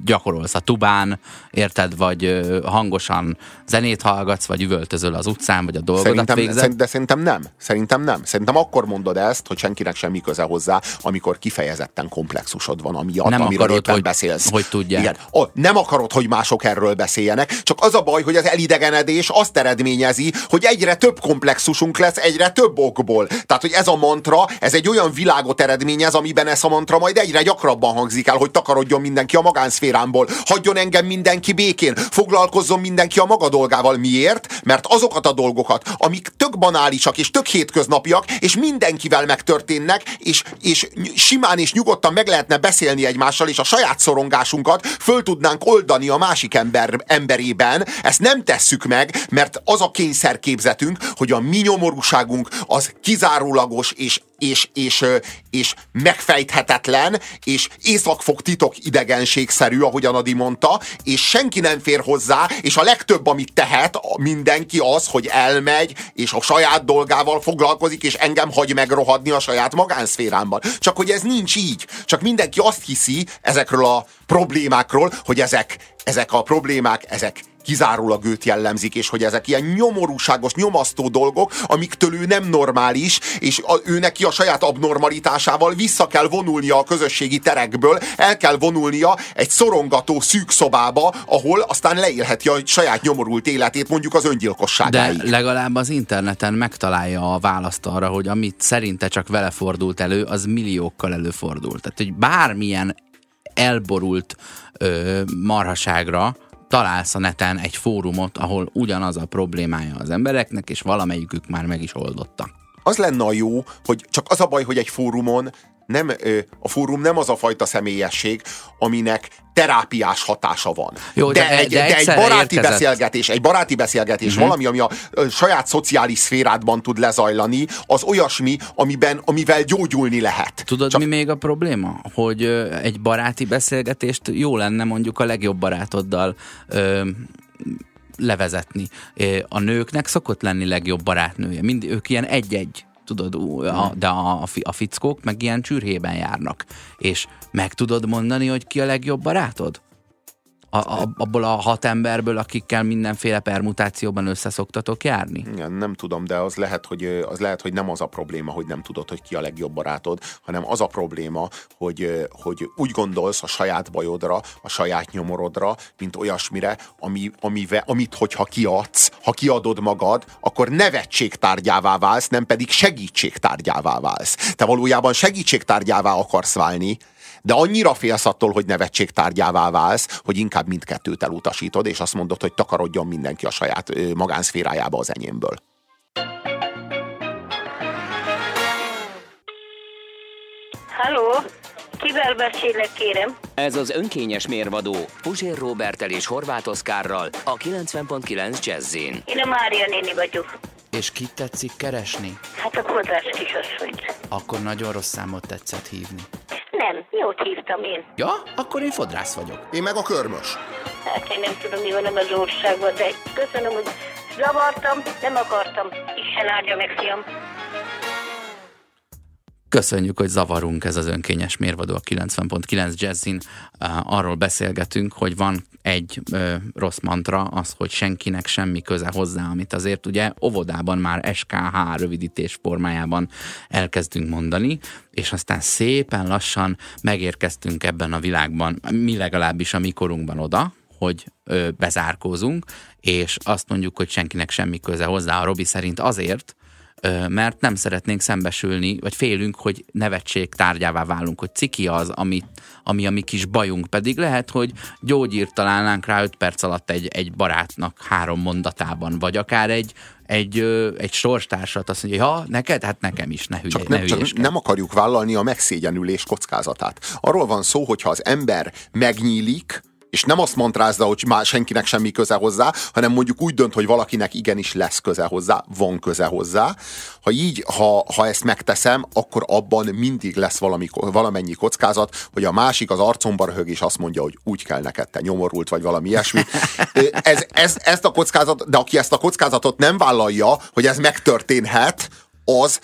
gyakorolsz a tubán, érted, vagy hangosan zenét hallgatsz, vagy üvöltözöl az utcán, vagy a dolgodat Szerintem, végzed. szerint- de szerintem nem. Szerintem nem. Szerintem akkor mondod ezt, hogy senkinek semmi köze hozzá, amikor kifejezetten komplexusod van, amiatt, Nem amiről akarod, éppen hogy- beszélsz. hogy tudják. Igen. O, nem akarod, hogy mások erről beszéljenek, csak az a baj, hogy az elidegenedés azt eredményezi, hogy egyre több komplexusunk lesz, egyre több okból. Tehát, hogy ez a mantra, ez egy olyan világot eredményez, amiben ez a mantra majd egyre gyakrabban hangzik el, hogy takarodjon mindenki a magánszférámból, hagyjon engem mindenki békén, foglalkozzon mindenki a maga dolgával. Miért? Mert azokat a dolgokat, amik tök banálisak és tök hétköznapiak, és mindenkivel megtörténnek, és, és simán és nyugodtan meg lehetne beszélni egymással, és a saját szorongásunkat föl tudnánk oldani a másik ember, emberében, ezt nem tesszük meg, mert az a kényszerképzetünk, hogy a mi nyomorúságunk az kizárólagos és és, és, és megfejthetetlen, és északfog titok idegenségszerű, ahogyan Adi mondta, és senki nem fér hozzá, és a legtöbb, amit tehet mindenki az, hogy elmegy, és a saját dolgával foglalkozik, és engem hagy megrohadni a saját magánszférámban. Csak hogy ez nincs így. Csak mindenki azt hiszi ezekről a problémákról, hogy ezek, ezek a problémák, ezek kizárólag őt jellemzik, és hogy ezek ilyen nyomorúságos, nyomasztó dolgok, amiktől ő nem normális, és a, ő neki a saját abnormalitásával vissza kell vonulnia a közösségi terekből, el kell vonulnia egy szorongató szűk szobába, ahol aztán leélheti a saját nyomorult életét, mondjuk az De öngyilkosságáig. legalább az interneten megtalálja a választ arra, hogy amit szerinte csak vele fordult elő, az milliókkal előfordult. Tehát, hogy bármilyen elborult ö, marhaságra találsz a neten egy fórumot, ahol ugyanaz a problémája az embereknek, és valamelyikük már meg is oldotta. az lenne a jó, hogy csak az a baj, hogy egy fórumon nem, a fórum nem az a fajta személyesség, aminek terápiás hatása van. Jó, de, de- egy, de de egy baráti érkezett. beszélgetés, egy baráti beszélgetés, Mhm. valami, ami a saját szociális szférádban tud lezajlani, az olyasmi, amiben, amivel gyógyulni lehet. Tudod, Csak... mi még a probléma? Hogy egy baráti beszélgetést jó lenne mondjuk a legjobb barátoddal ö, levezetni. A nőknek szokott lenni legjobb barátnője. Mind, ők ilyen egy-egy, tudod, a, de a, a fickók meg ilyen csürhében járnak. És meg tudod mondani, hogy ki a legjobb barátod? A, a, abból a hat emberből, akikkel mindenféle permutációban összeszoktatok járni? Igen, nem tudom, de az lehet, hogy, az lehet, hogy nem az a probléma, hogy nem tudod, hogy ki a legjobb barátod, hanem az a probléma, hogy, hogy úgy gondolsz a saját bajodra, a saját nyomorodra, mint olyasmire, ami, amive, amit, hogyha kiadsz, ha kiadod magad, akkor nevetségtárgyává válsz, nem pedig segítségtárgyává válsz. Te valójában segítségtárgyává akarsz válni, de annyira félsz attól, hogy nevetségtárgyává válsz, hogy inkább mindkettőt elutasítod, és azt mondod, hogy takarodjon mindenki a saját magánszférájába az enyémből. Halló? Kivel beszélek, kérem? Ez az önkényes mérvadó Puzsér Robertel és Horváth Oszkárral a 90.9 Jazzin. Én a Mária néni vagyok. És kit tetszik keresni? Hát a kodrás kisasszonyt. Akkor nagyon rossz számot tetszett hívni. Nem, jót hívtam én. Ja, akkor én fodrász vagyok. Én meg a körmös. Hát én nem tudom, mi van ebben az országban, de köszönöm, hogy Zavartam, nem akartam. Isten áldja meg, fiam. Köszönjük, hogy zavarunk ez az önkényes mérvadó a 90.9 Jazzin. Arról beszélgetünk, hogy van egy uh, rossz mantra, az, hogy senkinek semmi köze hozzá, amit azért ugye óvodában már SKH rövidítés formájában elkezdünk mondani, és aztán szépen lassan megérkeztünk ebben a világban, mi legalábbis a mikorunkban oda, hogy ö, bezárkózunk, és azt mondjuk, hogy senkinek semmi köze hozzá a Robi szerint azért, mert nem szeretnénk szembesülni, vagy félünk, hogy nevetség tárgyává válunk, hogy ciki az, ami, ami a mi kis bajunk, pedig lehet, hogy gyógyírt találnánk rá 5 perc alatt egy, egy barátnak három mondatában, vagy akár egy, egy, egy sorstársat azt mondja, ha, neked? Hát nekem is, ne hülye, csak, ne nem, csak nem akarjuk vállalni a megszégyenülés kockázatát. Arról van szó, hogy ha az ember megnyílik, és nem azt mantrázza, hogy már senkinek semmi köze hozzá, hanem mondjuk úgy dönt, hogy valakinek igenis lesz köze hozzá, van köze hozzá. Ha így, ha, ha ezt megteszem, akkor abban mindig lesz valami, valamennyi kockázat, hogy a másik az arcomba röhög, és azt mondja, hogy úgy kell neked, te nyomorult, vagy valami ilyesmi. Ez, ez, ezt a kockázat, de aki ezt a kockázatot nem vállalja, hogy ez megtörténhet, az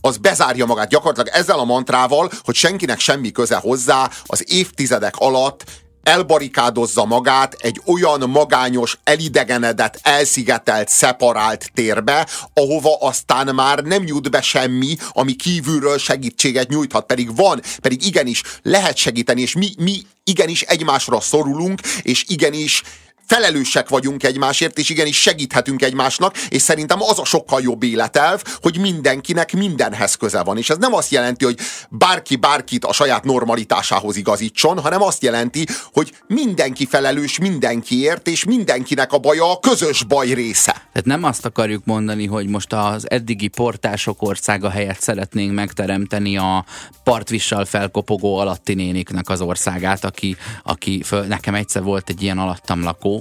az bezárja magát gyakorlatilag ezzel a mantrával, hogy senkinek semmi köze hozzá, az évtizedek alatt elbarikádozza magát egy olyan magányos, elidegenedett, elszigetelt, szeparált térbe, ahova aztán már nem jut be semmi, ami kívülről segítséget nyújthat. Pedig van, pedig igenis lehet segíteni, és mi, mi igenis egymásra szorulunk, és igenis felelősek vagyunk egymásért, és igenis segíthetünk egymásnak, és szerintem az a sokkal jobb életelv, hogy mindenkinek mindenhez köze van. És ez nem azt jelenti, hogy bárki bárkit a saját normalitásához igazítson, hanem azt jelenti, hogy mindenki felelős mindenkiért, és mindenkinek a baja a közös baj része. Tehát nem azt akarjuk mondani, hogy most az eddigi portások országa helyett szeretnénk megteremteni a partvissal felkopogó alatti néniknek az országát, aki, aki föl, nekem egyszer volt egy ilyen alattam lakó,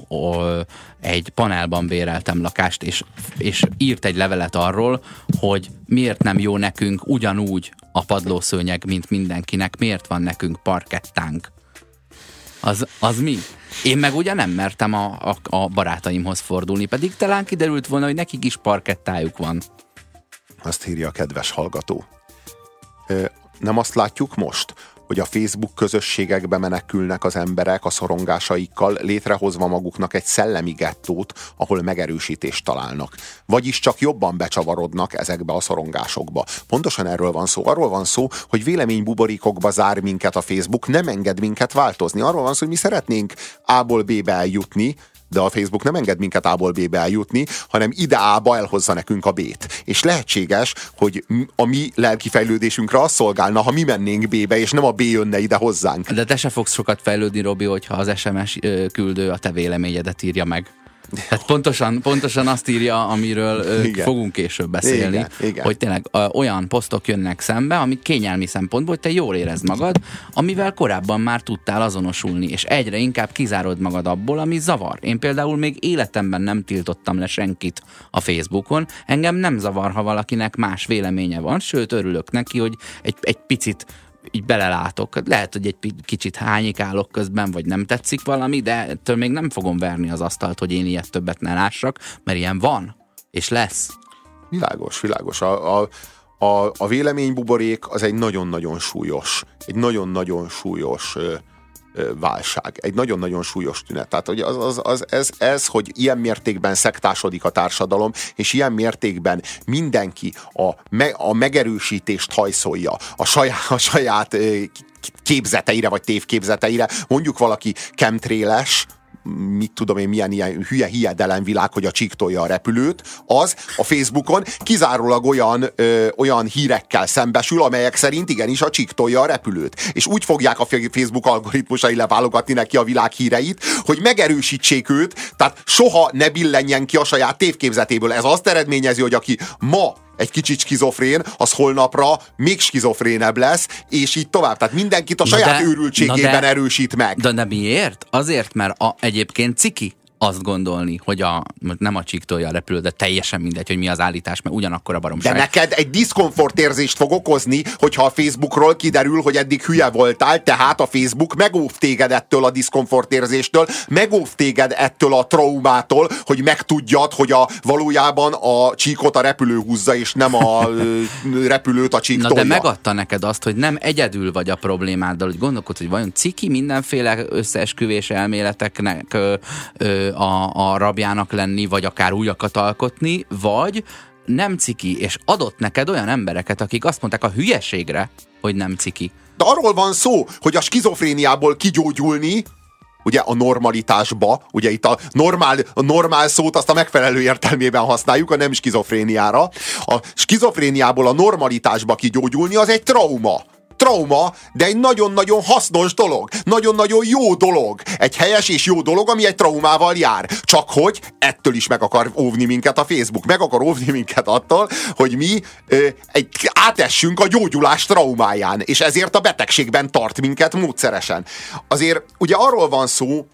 egy panelban béreltem lakást, és, és írt egy levelet arról, hogy miért nem jó nekünk ugyanúgy a padlószőnyeg, mint mindenkinek, miért van nekünk parkettánk. Az, az mi? Én meg ugye nem mertem a, a, a barátaimhoz fordulni, pedig talán kiderült volna, hogy nekik is parkettájuk van. Azt írja a kedves hallgató. Nem azt látjuk most, hogy a Facebook közösségekbe menekülnek az emberek a szorongásaikkal, létrehozva maguknak egy szellemi gettót, ahol megerősítést találnak. Vagyis csak jobban becsavarodnak ezekbe a szorongásokba. Pontosan erről van szó. Arról van szó, hogy véleménybuborékokba zár minket a Facebook, nem enged minket változni. Arról van szó, hogy mi szeretnénk A-ból B-be eljutni, de a Facebook nem enged minket A-ból B-be eljutni, hanem ide A-ba elhozza nekünk a B-t. És lehetséges, hogy a mi lelki fejlődésünkre az szolgálna, ha mi mennénk B-be, és nem a B jönne ide hozzánk. De te se fogsz sokat fejlődni, Robi, hogyha az SMS küldő a te véleményedet írja meg. Tehát pontosan, pontosan azt írja, amiről igen. fogunk később beszélni, igen, igen. hogy tényleg olyan posztok jönnek szembe, amik kényelmi szempontból, hogy te jól érezd magad, amivel korábban már tudtál azonosulni, és egyre inkább kizárod magad abból, ami zavar. Én például még életemben nem tiltottam le senkit a Facebookon, engem nem zavar, ha valakinek más véleménye van, sőt örülök neki, hogy egy, egy picit így belelátok. Lehet, hogy egy kicsit hányikálok közben, vagy nem tetszik valami, de ettől még nem fogom verni az asztalt, hogy én ilyet többet ne lássak, mert ilyen van, és lesz. Világos, világos. A, a, a, a véleménybuborék az egy nagyon-nagyon súlyos, egy nagyon-nagyon súlyos válság. Egy nagyon-nagyon súlyos tünet. Tehát hogy az, az, az, ez, ez, hogy ilyen mértékben szektásodik a társadalom, és ilyen mértékben mindenki a, me, a megerősítést hajszolja a saját, a saját képzeteire, vagy tévképzeteire. Mondjuk valaki kemtréles, mit tudom én, milyen ilyen hülye hiedelemvilág, hogy a csík tolja a repülőt, az a Facebookon kizárólag olyan, ö, olyan hírekkel szembesül, amelyek szerint igenis a csík tolja a repülőt. És úgy fogják a Facebook algoritmusai leválogatni neki a világ híreit, hogy megerősítsék őt, tehát soha ne billenjen ki a saját tévképzetéből. Ez azt eredményezi, hogy aki ma egy kicsit skizofrén, az holnapra még skizofrénebb lesz, és így tovább. Tehát mindenkit a saját de, őrültségében de, erősít meg. De, de miért? Azért, mert a, egyébként ciki azt gondolni, hogy a, nem a csíktolja a repülő, de teljesen mindegy, hogy mi az állítás, mert ugyanakkor a baromság. De neked egy diszkomfort érzést fog okozni, hogyha a Facebookról kiderül, hogy eddig hülye voltál, tehát a Facebook megóv téged ettől a diszkomfort érzéstől, megóv téged ettől a traumától, hogy megtudjad, hogy a valójában a csíkot a repülő húzza, és nem a repülőt a csík Na tolja. de megadta neked azt, hogy nem egyedül vagy a problémáddal, hogy gondolkod, hogy vajon ciki mindenféle összeesküvés elméleteknek ö, ö, a, a rabjának lenni, vagy akár újakat alkotni, vagy nem ciki, és adott neked olyan embereket, akik azt mondták a hülyeségre, hogy nem ciki. De arról van szó, hogy a skizofréniából kigyógyulni, ugye a normalitásba, ugye itt a normál, a normál szót azt a megfelelő értelmében használjuk, a nem skizofréniára. A skizofréniából a normalitásba kigyógyulni az egy trauma. Trauma, de egy nagyon-nagyon hasznos dolog. Nagyon-nagyon jó dolog. Egy helyes és jó dolog, ami egy traumával jár. Csak hogy ettől is meg akar óvni minket a Facebook. Meg akar óvni minket attól, hogy mi ö, egy, átessünk a gyógyulás traumáján. És ezért a betegségben tart minket módszeresen. Azért ugye arról van szó,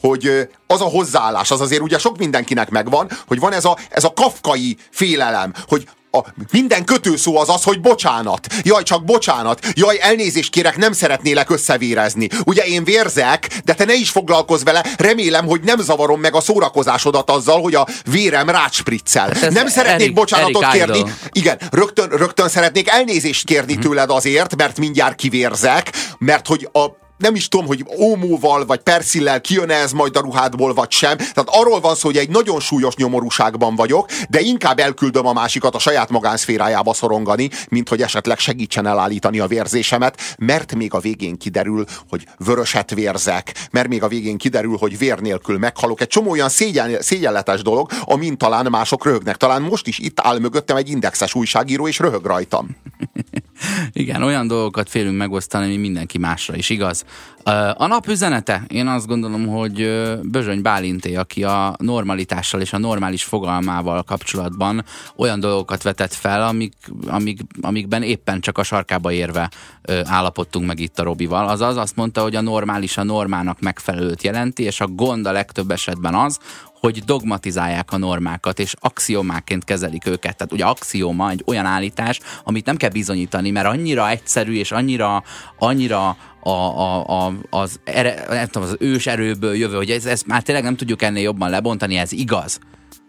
hogy az a hozzáállás, az azért ugye sok mindenkinek megvan, hogy van ez a, ez a kafkai félelem, hogy a, minden kötőszó az az, hogy bocsánat. Jaj, csak bocsánat. Jaj, elnézést kérek, nem szeretnélek összevérezni. Ugye én vérzek, de te ne is foglalkozz vele. Remélem, hogy nem zavarom meg a szórakozásodat azzal, hogy a vérem rácspriccel. Hát nem szeretnék Eric- bocsánatot Eric kérni. Igen, rögtön, rögtön szeretnék elnézést kérni Mhm. tőled azért, mert mindjárt kivérzek, mert hogy a nem is tudom, hogy ómóval vagy perszillel kijön ez majd a ruhádból, vagy sem. Tehát arról van szó, hogy egy nagyon súlyos nyomorúságban vagyok, de inkább elküldöm a másikat a saját magánszférájába szorongani, mint hogy esetleg segítsen elállítani a vérzésemet, mert még a végén kiderül, hogy vöröset vérzek, mert még a végén kiderül, hogy vér nélkül meghalok. Egy csomó olyan szégyen, szégyenletes dolog, amin talán mások röhögnek. Talán most is itt áll mögöttem egy indexes újságíró, és röhög rajtam. Igen, olyan dolgokat félünk megosztani, ami mindenki másra is igaz. A nap üzenete, én azt gondolom, hogy Bözsöny Bálinté, aki a normalitással és a normális fogalmával kapcsolatban olyan dolgokat vetett fel, amik, amik, amikben éppen csak a sarkába érve állapodtunk meg itt a Robival. Azaz azt mondta, hogy a normális a normának megfelelőt jelenti, és a gond a legtöbb esetben az, hogy dogmatizálják a normákat, és axiomáként kezelik őket. Tehát ugye axioma egy olyan állítás, amit nem kell bizonyítani, mert annyira egyszerű, és annyira, annyira a, a, a, az, ere, nem tudom, az ős erőből jövő, hogy ez, ezt már tényleg nem tudjuk ennél jobban lebontani, ez igaz.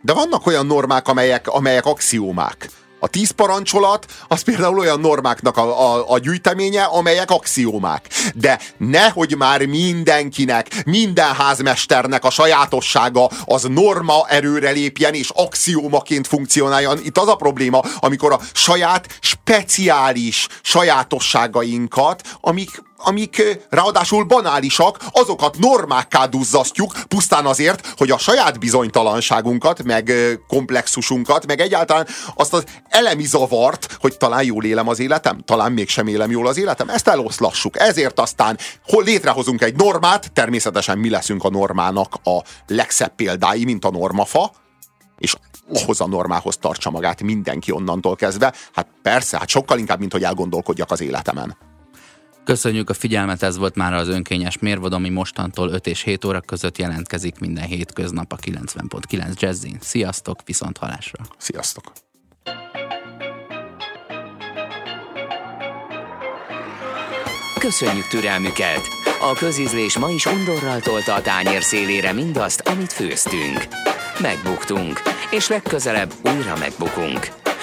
De vannak olyan normák, amelyek, amelyek axiómák. A tíz parancsolat az például olyan normáknak a, a, a gyűjteménye, amelyek axiómák. De nehogy már mindenkinek, minden házmesternek a sajátossága az norma erőre lépjen és axiómaként funkcionáljon. Itt az a probléma, amikor a saját speciális sajátosságainkat, amik amik ráadásul banálisak, azokat normákká duzzasztjuk, pusztán azért, hogy a saját bizonytalanságunkat, meg komplexusunkat, meg egyáltalán azt az elemi zavart, hogy talán jól élem az életem, talán mégsem élem jól az életem, ezt eloszlassuk. Ezért aztán hol létrehozunk egy normát, természetesen mi leszünk a normának a legszebb példái, mint a normafa, és ahhoz a normához tartsa magát mindenki onnantól kezdve. Hát persze, hát sokkal inkább, mint hogy elgondolkodjak az életemen. Köszönjük a figyelmet, ez volt már az önkényes mérvod, ami mostantól 5 és 7 óra között jelentkezik minden hétköznap a 90.9 Jazzin. Sziasztok, viszont halásra! Sziasztok! Köszönjük türelmüket! A közízlés ma is undorral tolta a tányér szélére mindazt, amit főztünk. Megbuktunk, és legközelebb újra megbukunk.